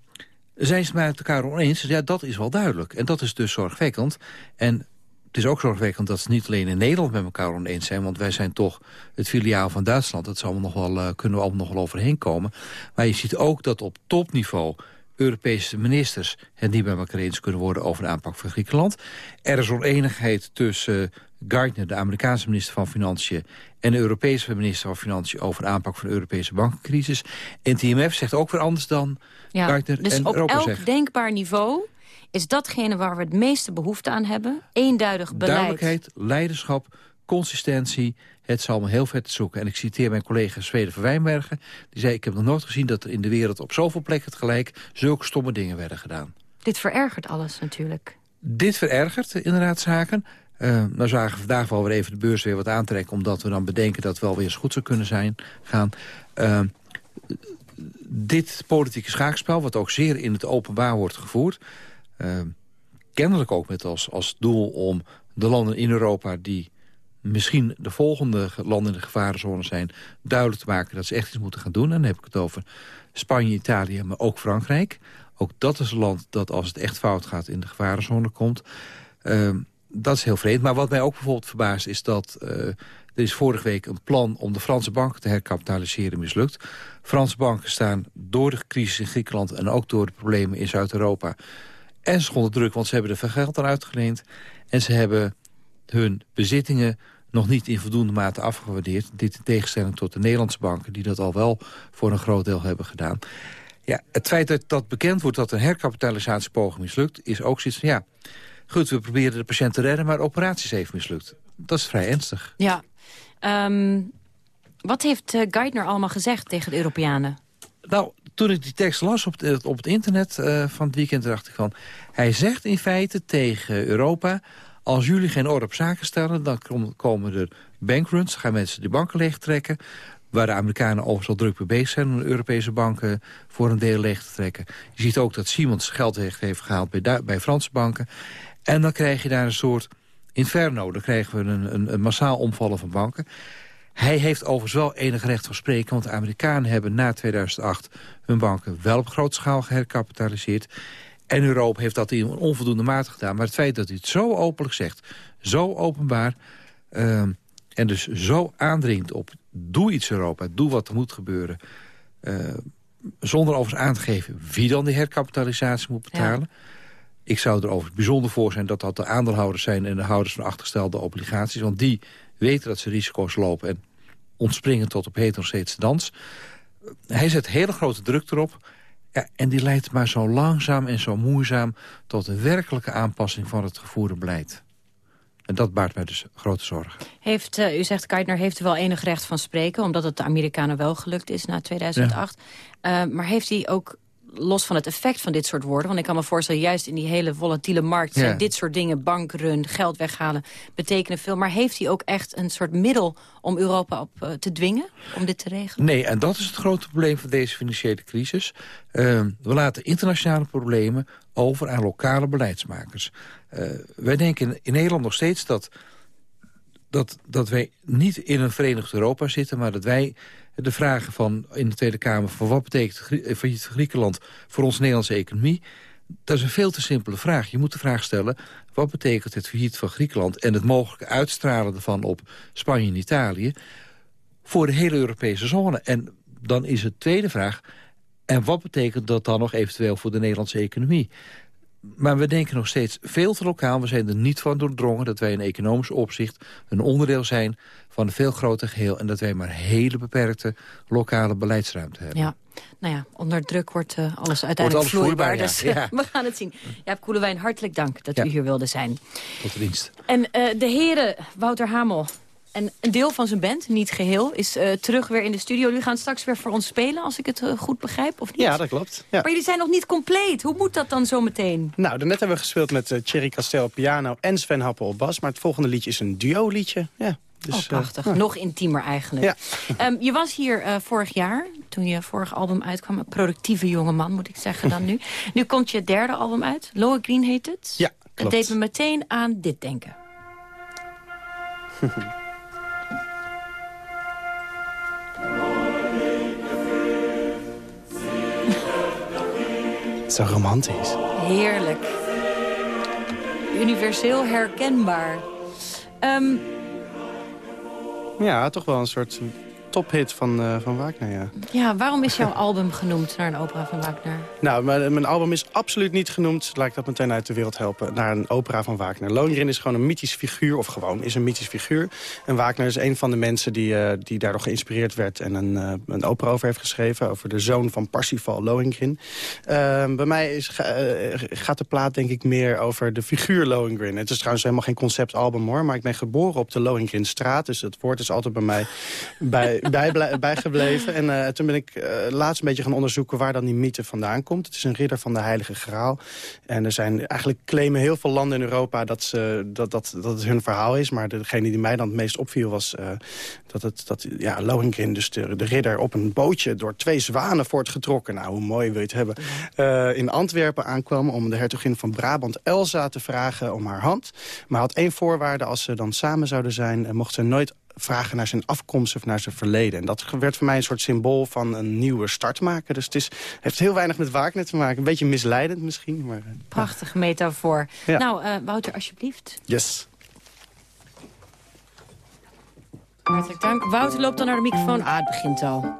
zijn ze het met elkaar oneens? Ja, dat is wel duidelijk. En dat is dus zorgwekkend. En het is ook zorgwekkend dat ze niet alleen in Nederland met elkaar oneens zijn... want wij zijn toch het filiaal van Duitsland. Dat allemaal nog wel, eh, kunnen we allemaal nog wel overheen komen. Maar je ziet ook dat op topniveau Europese ministers het niet met elkaar eens kunnen worden over de aanpak van Griekenland. Er is oneenigheid tussen uh, Gardner, de Amerikaanse minister van Financiën... en de Europese minister van Financiën over de aanpak van de Europese bankencrisis. En het IMF zegt ook weer anders dan Ja, Gardner dus en op Europa elk zegt. denkbaar niveau is datgene waar we het meeste behoefte aan hebben. Eenduidig beleid. Duidelijkheid, leiderschap, consistentie. Het zal me heel vet zoeken. En ik citeer mijn collega Zweden van Wijnbergen. Die zei, ik heb nog nooit gezien dat er in de wereld op zoveel plekken tegelijk... zulke stomme dingen werden gedaan. Dit verergert alles natuurlijk. Dit verergert inderdaad zaken. Uh, nou zagen we vandaag wel weer even de beurs weer wat aantrekken... omdat we dan bedenken dat het wel weer eens goed zou kunnen zijn, gaan. Uh, dit politieke schaakspel, wat ook zeer in het openbaar wordt gevoerd... Uh, kennelijk ook met als, als doel om de landen in Europa... die misschien de volgende landen in de gevarenzone zijn... duidelijk te maken dat ze echt iets moeten gaan doen. En dan heb ik het over Spanje, Italië, maar ook Frankrijk. Ook dat is een land dat als het echt fout gaat in de gevarenzone komt. Uh, dat is heel vreemd. Maar wat mij ook bijvoorbeeld verbaast is dat... Uh, er is vorige week een plan om de Franse banken te herkapitaliseren mislukt. Franse banken staan door de crisis in Griekenland... en ook door de problemen in Zuid-Europa... en ze onder druk, want ze hebben er veel geld aan uitgeleend... en ze hebben hun bezittingen nog niet in voldoende mate afgewaardeerd. Dit in tegenstelling tot de Nederlandse banken... die dat al wel voor een groot deel hebben gedaan. Ja, het feit dat, dat bekend wordt dat een herkapitalisatiepoging mislukt... is ook zoiets van, ja, goed, we proberen de patiënt te redden... maar de operaties heeft mislukt. Dat is vrij ernstig. Ja. Um, wat heeft uh, Geithner allemaal gezegd tegen de Europeanen? Nou, toen ik die tekst las op het, op het internet uh, van het weekend... dacht ik van, hij zegt in feite tegen Europa... als jullie geen orde op zaken stellen... dan komen er bankruns, gaan mensen die banken leegtrekken... waar de Amerikanen overigens al druk mee bezig zijn... om de Europese banken voor een deel leeg te trekken. Je ziet ook dat Siemens geld heeft gehaald bij, bij Franse banken. En dan krijg je daar een soort inferno. Dan krijgen we een, een, een massaal omvallen van banken. Hij heeft overigens wel enig recht van spreken... want de Amerikanen hebben na 2008 hun banken wel op grote schaal geherkapitaliseerd. En Europa heeft dat in onvoldoende mate gedaan. Maar het feit dat hij het zo openlijk zegt, zo openbaar... Ehm, en dus zo aandringt op doe iets Europa, doe wat er moet gebeuren... Uh, zonder overigens aan te geven wie dan die herkapitalisatie moet betalen. Ik zou er overigens bijzonder voor zijn dat dat de aandeelhouders zijn... en de houders van achtergestelde obligaties. Want die weten dat ze risico's lopen en ontspringen tot op heet nog steeds dans. Hij zet hele grote druk erop. Ja, en die leidt maar zo langzaam en zo moeizaam... tot een werkelijke aanpassing van het gevoerde beleid. En dat baart mij dus grote zorgen. Heeft, uh, u zegt, Keitner heeft er wel enig recht van spreken... omdat het de Amerikanen wel gelukt is na 2008. Uh, maar heeft hij ook los van het effect van dit soort woorden... want ik kan me voorstellen, juist in die hele volatiele markt... dit soort dingen, bankrun, geld weghalen, betekenen veel. Maar heeft hij ook echt een soort middel om Europa op uh, te dwingen... om dit te regelen? Nee, en dat is het grote probleem van deze financiële crisis. Uh, we laten internationale problemen over aan lokale beleidsmakers. Uh, wij denken in Nederland nog steeds dat, dat, dat wij niet in een verenigd Europa zitten... maar dat wij de vragen van in de Tweede Kamer... van wat betekent eh, failliet Griekenland voor onze Nederlandse economie... dat is een veel te simpele vraag. Je moet de vraag stellen, wat betekent het failliet van Griekenland... en het mogelijke uitstralen ervan op Spanje en Italië... voor de hele Europese zone? En dan is het tweede vraag... en wat betekent dat dan nog eventueel voor de Nederlandse economie? Maar we denken nog steeds veel te lokaal. We zijn er niet van doordrongen dat wij in economisch opzicht... een onderdeel zijn van een veel groter geheel... en dat wij maar hele beperkte lokale beleidsruimte hebben. Ja. Nou ja, onder druk wordt uh, alles uiteindelijk alles vloeibaar. dus ja. <laughs> we gaan het zien. Ja, Koelewijn, hartelijk dank dat u hier wilde zijn. Tot de dienst. En uh, de heren Wouter Hamel en een deel van zijn band, niet geheel, is uh, terug weer in de studio. Jullie gaan straks weer voor ons spelen, als ik het uh, goed begrijp, of niet? Ja, dat klopt. Ja. Maar jullie zijn nog niet compleet. Hoe moet dat dan zo meteen? Nou, daarnet hebben we gespeeld met uh, Thierry Castel piano en Sven Happel op bas. Maar het volgende liedje is een duo-liedje. Ja. Dus, oh, prachtig. Nog intiemer eigenlijk. Ja. Um, je was hier vorig jaar, toen je vorig album uitkwam. Een productieve jongeman, moet ik zeggen dan nu. <laughs> Nu komt je derde album uit. Loa Green heet het. Ja, klopt. Het deed me meteen aan dit denken. <laughs> Zo romantisch. Heerlijk. Universeel herkenbaar. Um, ja, toch wel een soort tophit van, uh, van Wagner, ja. Ja, waarom is jouw album genoemd naar een opera van Wagner? Nou, mijn, mijn, album is absoluut niet genoemd, laat ik dat meteen uit de wereld helpen, naar een opera van Wagner. Lohengrin is gewoon een mythisch figuur, of gewoon is een mythisch figuur. En Wagner is een van de mensen die, uh, die daardoor geïnspireerd werd en een, uh, een opera over heeft geschreven, over de zoon van Parsifal, Lohengrin. Ehm, bij mij is, gaat de plaat denk ik meer over de figuur Lohengrin. Het is trouwens helemaal geen conceptalbum hoor, maar ik ben geboren op de Lohengrinstraat, dus het woord is altijd bij mij bij bij, bijgebleven. En uh, toen ben ik uh, laatst een beetje gaan onderzoeken waar dan die mythe vandaan komt. Het is een ridder van de Heilige Graal. En er zijn eigenlijk claimen heel veel landen in Europa dat, ze, dat, dat, dat het hun verhaal is. Maar degene die mij dan het meest opviel was uh, dat, het, dat ja, Lohengrin, dus de, de ridder, op een bootje door twee zwanen voortgetrokken. Nou, hoe mooi wil je het hebben. In Antwerpen aankwam om de hertogin van Brabant Elsa te vragen om haar hand. Maar had één voorwaarde, als ze dan samen zouden zijn, mocht ze nooit vragen naar zijn afkomst of naar zijn verleden. En dat werd voor mij een soort symbool van een nieuwe start maken. Dus het is, heeft heel weinig met Wagner te maken. Een beetje misleidend misschien. Maar, Prachtige metafoor. Nou, uh, Wouter, alsjeblieft. Yes. Hartelijk dank. Wouter loopt dan naar de microfoon. Ah, het begint al.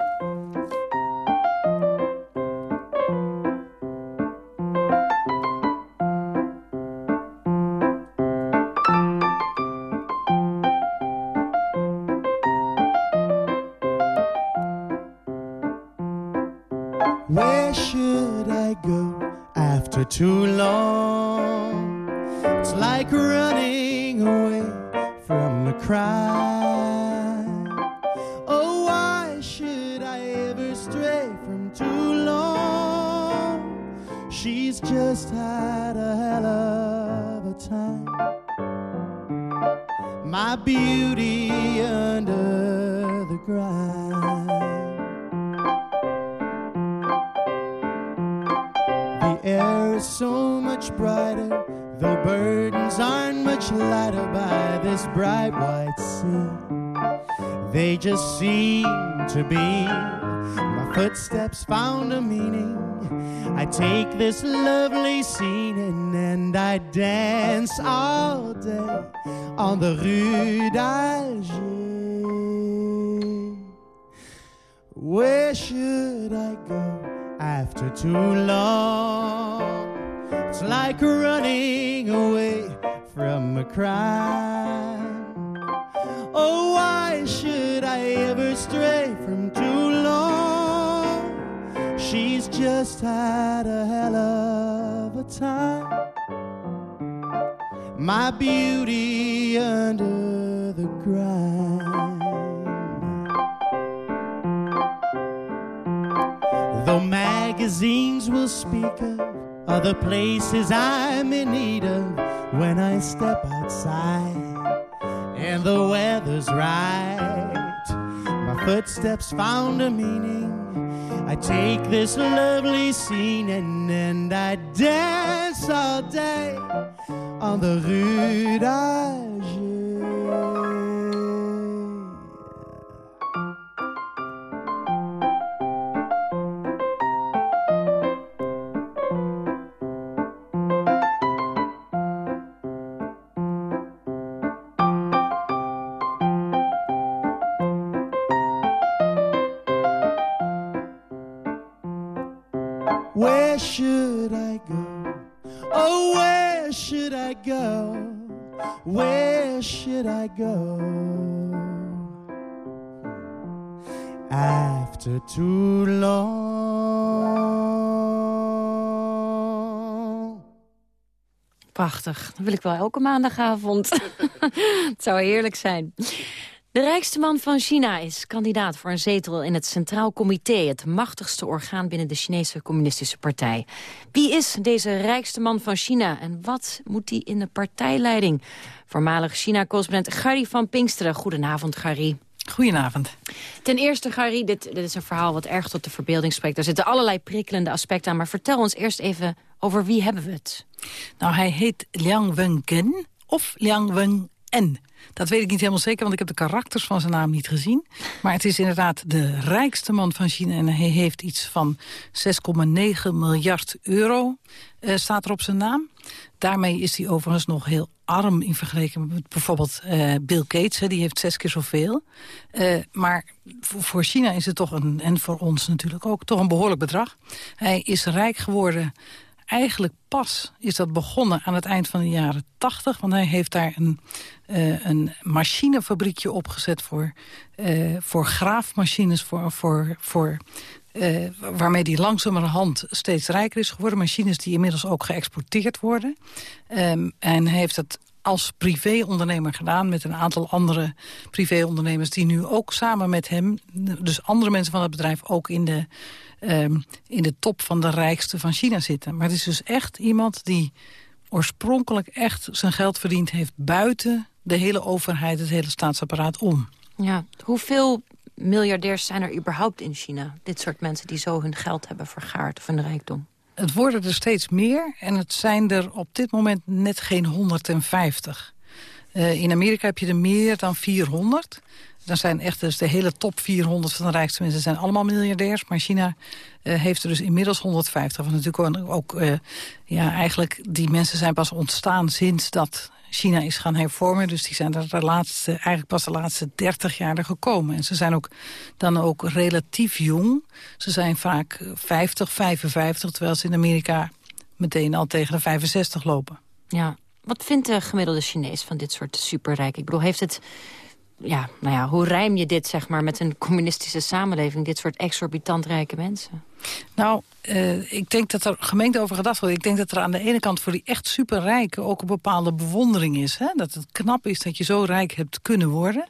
This lovely scene in and I dance all day on the Rue d'Alger. Where should I go after too long? It's like running away from a crime. Oh, why should I ever stray She's just had a hell of a time. My beauty under the grind. Though magazines will speak of other places I'm in need of when I step outside and the weather's right. My footsteps found a meaning. I take this lovely scene and, and I dance all day on the Rue d'Alger. Prachtig. Dat wil ik wel elke maandagavond. <laughs> Het zou heerlijk zijn. De rijkste man van China is kandidaat voor een zetel in het Centraal Comité... het machtigste orgaan binnen de Chinese Communistische Partij. Wie is deze rijkste man van China en wat moet hij in de partijleiding? Voormalig China-correspondent Gary van Pinksteren. Goedenavond, Gary. Goedenavond. Ten eerste, Gary, dit, dit is een verhaal wat erg tot de verbeelding spreekt. Er zitten allerlei prikkelende aspecten aan. Maar vertel ons eerst even over wie hebben we het? Nou, hij heet Liang Wen-ken of Liang Wen-en. Dat weet ik niet helemaal zeker, want ik heb de karakters van zijn naam niet gezien. Maar het is inderdaad de rijkste man van China. En hij heeft iets van 6,9 miljard euro, uh, staat er op zijn naam. Daarmee is hij overigens nog heel arm in vergelijking met bijvoorbeeld uh, Bill Gates. Die heeft zes keer zoveel. Uh, maar voor China is het toch, een, en voor ons natuurlijk ook, toch een behoorlijk bedrag. Hij is rijk geworden eigenlijk pas is dat begonnen aan het eind van de jaren 80. Want hij heeft daar een, uh, een machinefabriekje opgezet voor, uh, voor graafmachines. Voor, voor, voor, uh, waarmee hij langzamerhand steeds rijker is geworden. Machines die inmiddels ook geëxporteerd worden. Um, en hij heeft dat als privéondernemer gedaan... met een aantal andere privéondernemers die nu ook samen met hem... dus andere mensen van het bedrijf ook in de, um, in de top van de rijkste van China zitten. Maar het is dus echt iemand die oorspronkelijk echt zijn geld verdiend heeft... buiten de hele overheid, het hele staatsapparaat om. Ja, hoeveel miljardairs zijn er überhaupt in China? Dit soort mensen die zo hun geld hebben vergaard of hun rijkdom. Het worden er steeds meer en het zijn er op dit moment net geen 150. Uh, in Amerika heb je er meer dan 400. Dan zijn echt dus de hele top 400 van de rijkste mensen zijn allemaal miljardairs. Maar China uh, heeft er dus inmiddels 150. Want natuurlijk ook, uh, ja, eigenlijk die mensen zijn pas ontstaan sinds dat China is gaan hervormen. Dus die zijn de laatste, eigenlijk pas de laatste 30 jaar er gekomen. En ze zijn ook dan ook relatief jong. Ze zijn vaak 50, 55, terwijl ze in Amerika meteen al tegen de 65 lopen. Ja, wat vindt de gemiddelde Chinees van dit soort superrijk? Ik bedoel, heeft het... Ja, nou ja, hoe rijm je dit zeg maar met een communistische samenleving? Dit soort exorbitant rijke mensen? Nou, uh, ik denk dat er gemeente over gedacht wordt. Ik denk dat er aan de ene kant voor die echt superrijken ook een bepaalde bewondering is. Hè? Dat het knap is dat je zo rijk hebt kunnen worden.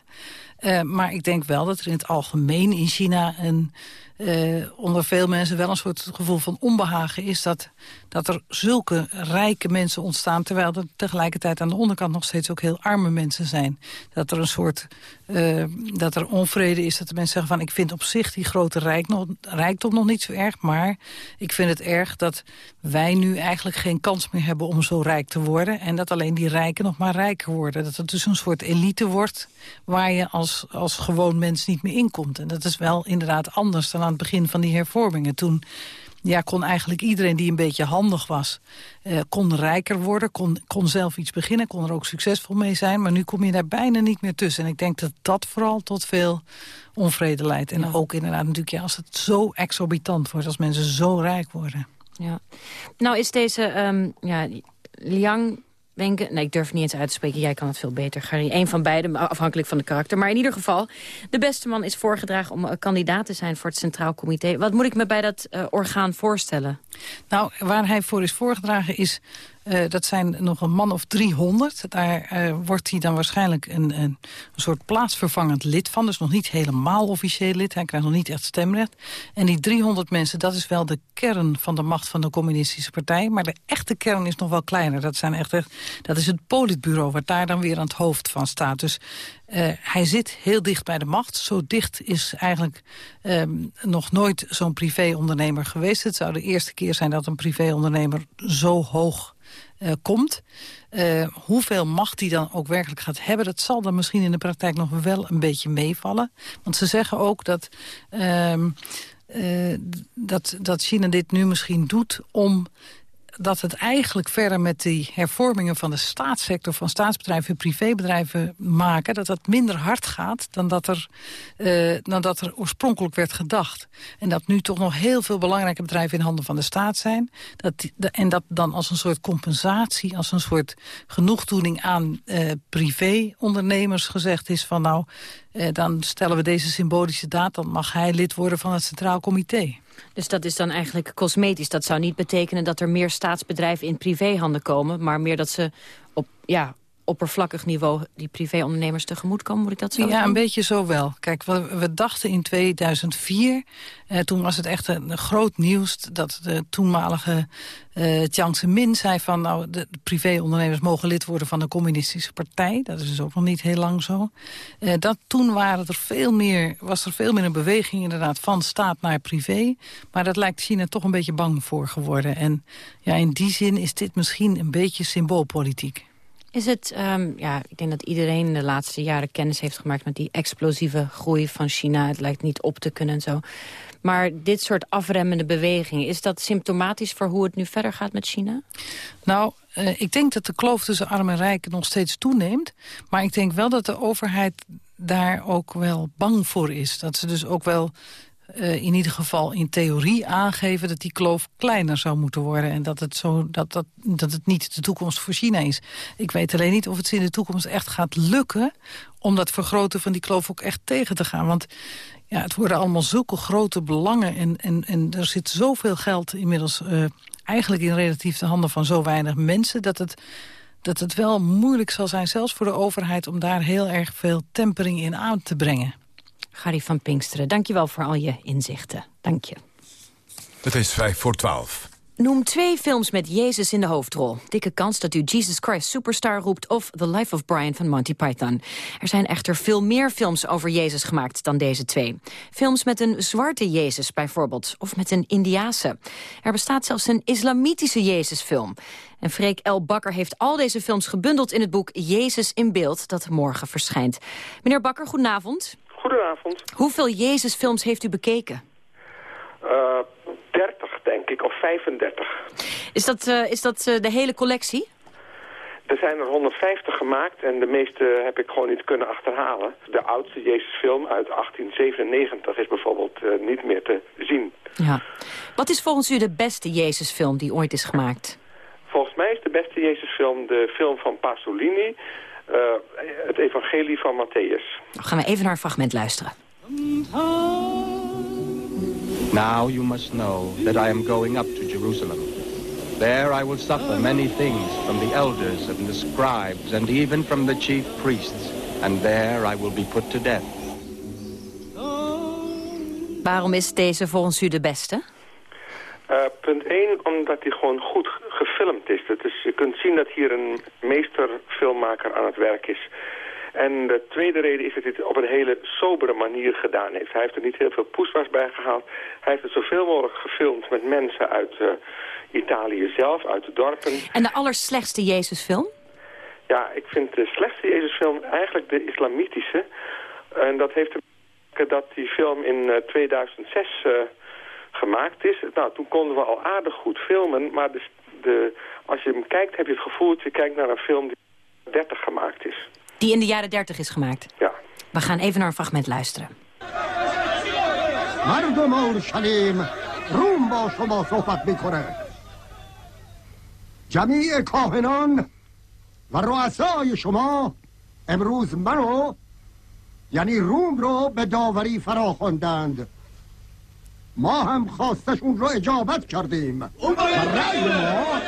Uh, maar ik denk wel dat er in het algemeen in China een, eh, onder veel mensen wel een soort gevoel van onbehagen is... dat, dat er zulke rijke mensen ontstaan... terwijl er tegelijkertijd aan de onderkant nog steeds ook heel arme mensen zijn. Dat er een soort eh, dat er onvrede is, dat de mensen zeggen van... ik vind op zich die grote rijkdom, rijkdom nog niet zo erg... maar ik vind het erg dat wij nu eigenlijk geen kans meer hebben om zo rijk te worden... en dat alleen die rijken nog maar rijker worden. Dat het dus een soort elite wordt waar je als, als gewoon mens niet meer inkomt. En dat is wel inderdaad anders dan aan het begin van die hervormingen. Toen ja, kon eigenlijk iedereen die een beetje handig was... Uh, kon rijker worden, kon, kon zelf iets beginnen... kon er ook succesvol mee zijn. Maar nu kom je daar bijna niet meer tussen. En ik denk dat dat vooral tot veel onvrede leidt. En ook inderdaad natuurlijk ja, als het zo exorbitant wordt... als mensen zo rijk worden. Ja. Nou is deze um, ja, Liang Wenke, nee, ik durf niet eens uit te spreken. Jij kan het veel beter, Gary. Eén van beide, afhankelijk van de karakter. Maar in ieder geval, de beste man is voorgedragen om uh, kandidaat te zijn voor het Centraal Comité. Wat moet ik me bij dat uh, orgaan voorstellen? Nou, waar hij voor is voorgedragen is uh, dat zijn nog een man of 300. Daar uh, wordt hij dan waarschijnlijk een, een, soort plaatsvervangend lid van. Dus nog niet helemaal officieel lid. Hij krijgt nog niet echt stemrecht. En die 300 mensen, dat is wel de kern van de macht van de communistische partij. Maar de echte kern is nog wel kleiner. Dat, zijn echt, echt, dat is het politbureau, wat daar dan weer aan het hoofd van staat. Dus uh, hij zit heel dicht bij de macht. Zo dicht is eigenlijk um, nog nooit zo'n privéondernemer geweest. Het zou de eerste keer zijn dat een privéondernemer zo hoog uh, komt. Uh, hoeveel macht die dan ook werkelijk gaat hebben... dat zal dan misschien in de praktijk nog wel een beetje meevallen. Want ze zeggen ook dat, uh, uh, dat, dat China dit nu misschien doet... om dat het eigenlijk verder met die hervormingen van de staatssector... van staatsbedrijven en privébedrijven maken... dat dat minder hard gaat dan dat, er, uh, dan dat er oorspronkelijk werd gedacht. En dat nu toch nog heel veel belangrijke bedrijven in handen van de staat zijn. Dat, en dat dan als een soort compensatie, als een soort genoegdoening aan uh, privéondernemers gezegd is van... nou, uh, dan stellen we deze symbolische daad, dan mag hij lid worden van het Centraal Comité. Dus dat is dan eigenlijk cosmetisch. Dat zou niet betekenen dat er meer staatsbedrijven in privéhanden komen... maar meer dat ze op, ja, oppervlakkig niveau die privéondernemers tegemoet komen, moet ik dat zo Ja, een beetje zo wel. Kijk, we, we dachten in 2004, eh, toen was het echt een, een, groot nieuws... dat de toenmalige uh, Jiang Zemin zei van... nou, de, de privéondernemers mogen lid worden van de communistische partij. Dat is dus ook nog niet heel lang zo. Uh, dat, toen waren er veel meer, was er veel meer een beweging inderdaad van staat naar privé. Maar dat lijkt China toch een beetje bang voor geworden. En ja, in die zin is dit misschien een beetje symboolpolitiek. Is het, um, ja, ik denk dat iedereen de laatste jaren kennis heeft gemaakt... met die explosieve groei van China. Het lijkt niet op te kunnen en zo. Maar dit soort afremmende bewegingen... is dat symptomatisch voor hoe het nu verder gaat met China? Nou, uh, ik denk dat de kloof tussen arm en rijk nog steeds toeneemt. Maar ik denk wel dat de overheid daar ook wel bang voor is. Dat ze dus ook wel uh, in ieder geval in theorie aangeven... dat die kloof kleiner zou moeten worden... en dat het, zo, dat, dat, dat het niet de toekomst voor China is. Ik weet alleen niet of het in de toekomst echt gaat lukken... om dat vergroten van die kloof ook echt tegen te gaan. Want ja, het worden allemaal zulke grote belangen... en, en, en er zit zoveel geld inmiddels uh, eigenlijk in relatief de handen van zo weinig mensen... dat het dat het wel moeilijk zal zijn, zelfs voor de overheid... om daar heel erg veel tempering in aan te brengen. Gary van Pinksteren, dankjewel voor al je inzichten. Dank je. Het is vijf voor twaalf. Noem twee films met Jezus in de hoofdrol. Dikke kans dat u Jesus Christ Superstar roept of The Life of Brian van Monty Python. Er zijn echter veel meer films over Jezus gemaakt dan deze twee. Films met een zwarte Jezus bijvoorbeeld, of met een Indiase. Er bestaat zelfs een islamitische Jezusfilm. En Freek L. Bakker heeft al deze films gebundeld in het boek Jezus in beeld, dat morgen verschijnt. Meneer Bakker, goedenavond. Goedenavond. Hoeveel Jezusfilms heeft u bekeken? Uh, 30, denk ik, of 35. Is dat, uh, is dat uh, de hele collectie? Er zijn er 150 gemaakt en de meeste heb ik gewoon niet kunnen achterhalen. De oudste Jezusfilm uit 1897 is bijvoorbeeld niet meer te zien. Ja. Wat is volgens u de beste Jezusfilm die ooit is gemaakt? Volgens mij is de beste Jezusfilm de film van Pasolini... Uh, het evangelie van Matthäus. Dan gaan we even naar een fragment luisteren. Now you must know that I am going up to Jerusalem. There I will suffer many things from the elders and the scribes and even from the chief priests. And there I will be put to death. Waarom is deze volgens u de beste? Uh, punt 1, omdat hij gewoon goed gefilmd is. Dus je kunt zien dat hier een meesterfilmmaker aan het werk is. En de tweede reden is dat hij het op een hele sobere manier gedaan heeft. Hij heeft er niet heel veel poeswas bij gehaald. Hij heeft het zoveel mogelijk gefilmd met mensen uit uh, Italië zelf, uit de dorpen. En de allerslechtste Jezusfilm? Ja, ik vind de slechtste Jezusfilm eigenlijk de islamitische. En dat heeft te maken dat die film in uh, 2006 uh, gemaakt is. Nou, toen konden we al aardig goed filmen, maar de, de, als je hem kijkt heb je het gevoel dat je kijkt naar een film die 30 gemaakt is. Die in de jaren 30 is gemaakt? Ja. We gaan even naar een fragment luisteren. مردم اورشلیم روم با شما صحبت میکنه جمیع کاهنان و رؤسای شما امروز منو یعنی روم رو به داوری فرا خوندند ما هم خواستشون رو اجابت کردیم و رأی ما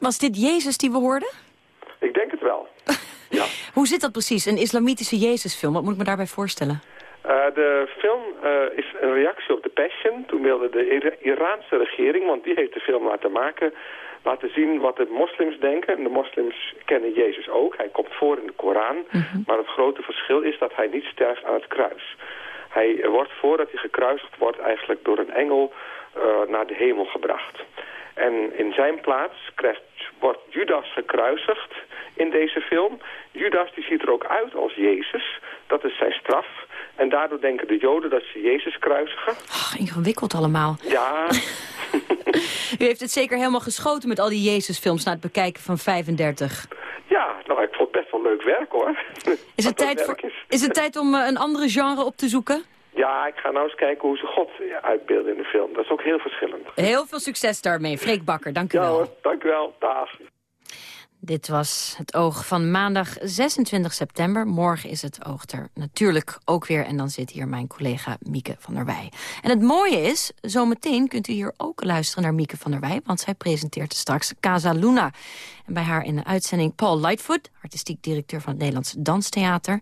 Was dit Jezus die we hoorden? Ik denk het wel. <laughs> ja. Hoe zit dat precies, een islamitische Jezusfilm? Wat moet ik me daarbij voorstellen? Uh, de film uh, is een reactie op de Passion. Toen wilde de Ira Iraanse regering, want die heeft de film laten maken... laten zien wat de moslims denken. En de moslims kennen Jezus ook. Hij komt voor in de Koran. Mm -hmm. Maar het grote verschil is dat hij niet sterft aan het kruis. Hij wordt voordat hij gekruisigd wordt eigenlijk door een engel uh, naar de hemel gebracht. En in zijn plaats krijgt, wordt Judas gekruisigd in deze film. Judas die ziet er ook uit als Jezus. Dat is zijn straf. En daardoor denken de Joden dat ze Jezus kruisigen. Oh, ingewikkeld allemaal. Ja. <laughs> <laughs> U heeft het zeker helemaal geschoten met al die Jezusfilms na het bekijken van 35. Ja, nou, ik vond het best wel leuk werk, hoor. <laughs> Is het, tijd, voor, is. is het tijd om uh, een andere genre op te zoeken? Ja, ik ga nou eens kijken hoe ze God uitbeelden in de film. Dat is ook heel verschillend. Heel veel succes daarmee. Freek Bakker, dank u ja, wel. Hoor, dank u wel. Dag. Dit was het oog van maandag 26 september. Morgen is het oog er natuurlijk ook weer. En dan zit hier mijn collega Mieke van der Wij. En het mooie is, zometeen kunt u hier ook luisteren naar Mieke van der Wij. Want zij presenteert straks Casa Luna. En bij haar in de uitzending Paul Lightfoot, artistiek directeur van het Nederlands Danstheater.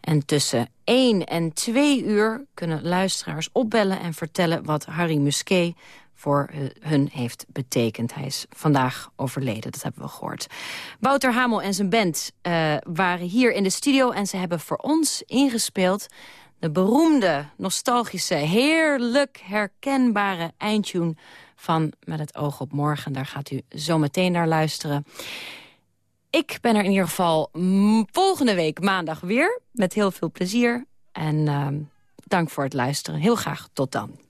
En tussen 1 en 2 uur kunnen luisteraars opbellen en vertellen wat Harry Musquet voor hun heeft betekend. Hij is vandaag overleden, dat hebben we gehoord. Wouter Hamel en zijn band uh, waren hier in de studio... en ze hebben voor ons ingespeeld de beroemde, nostalgische... heerlijk herkenbare eindtune van Met het oog op morgen. Daar gaat u zo meteen naar luisteren. Ik ben er in ieder geval volgende week maandag weer. Met heel veel plezier. En uh, dank voor het luisteren. Heel graag tot dan.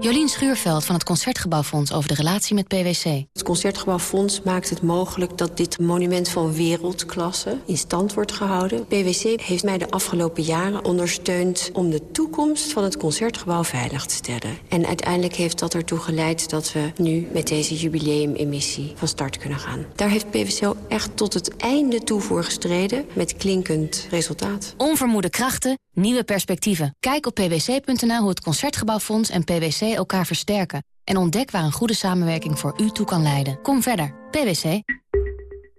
Jolien Schuurveld van het Concertgebouwfonds over de relatie met PwC. Het Concertgebouwfonds maakt het mogelijk dat dit monument van wereldklasse in stand wordt gehouden. PwC heeft mij de afgelopen jaren ondersteund om de toekomst van het Concertgebouw veilig te stellen. En uiteindelijk heeft dat ertoe geleid dat we nu met deze jubileumemissie van start kunnen gaan. Daar heeft PwC echt tot het einde toe voor gestreden met klinkend resultaat. Onvermoede krachten, nieuwe perspectieven. Kijk op pwc.nl hoe het Concertgebouwfonds en PwC elkaar versterken. En ontdek waar een goede samenwerking voor u toe kan leiden. Kom verder. PwC.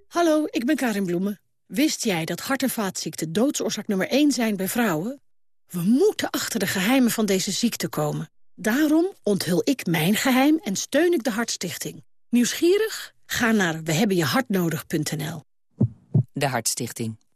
Hallo, ik ben Karin Bloemen. Wist jij dat hart- en vaatziekten doodsoorzaak nummer 1 zijn bij vrouwen? We moeten achter de geheimen van deze ziekte komen. Daarom onthul ik mijn geheim en steun ik de Hartstichting. Nieuwsgierig? Ga naar wehebbenjehartnodig.nl De Hartstichting.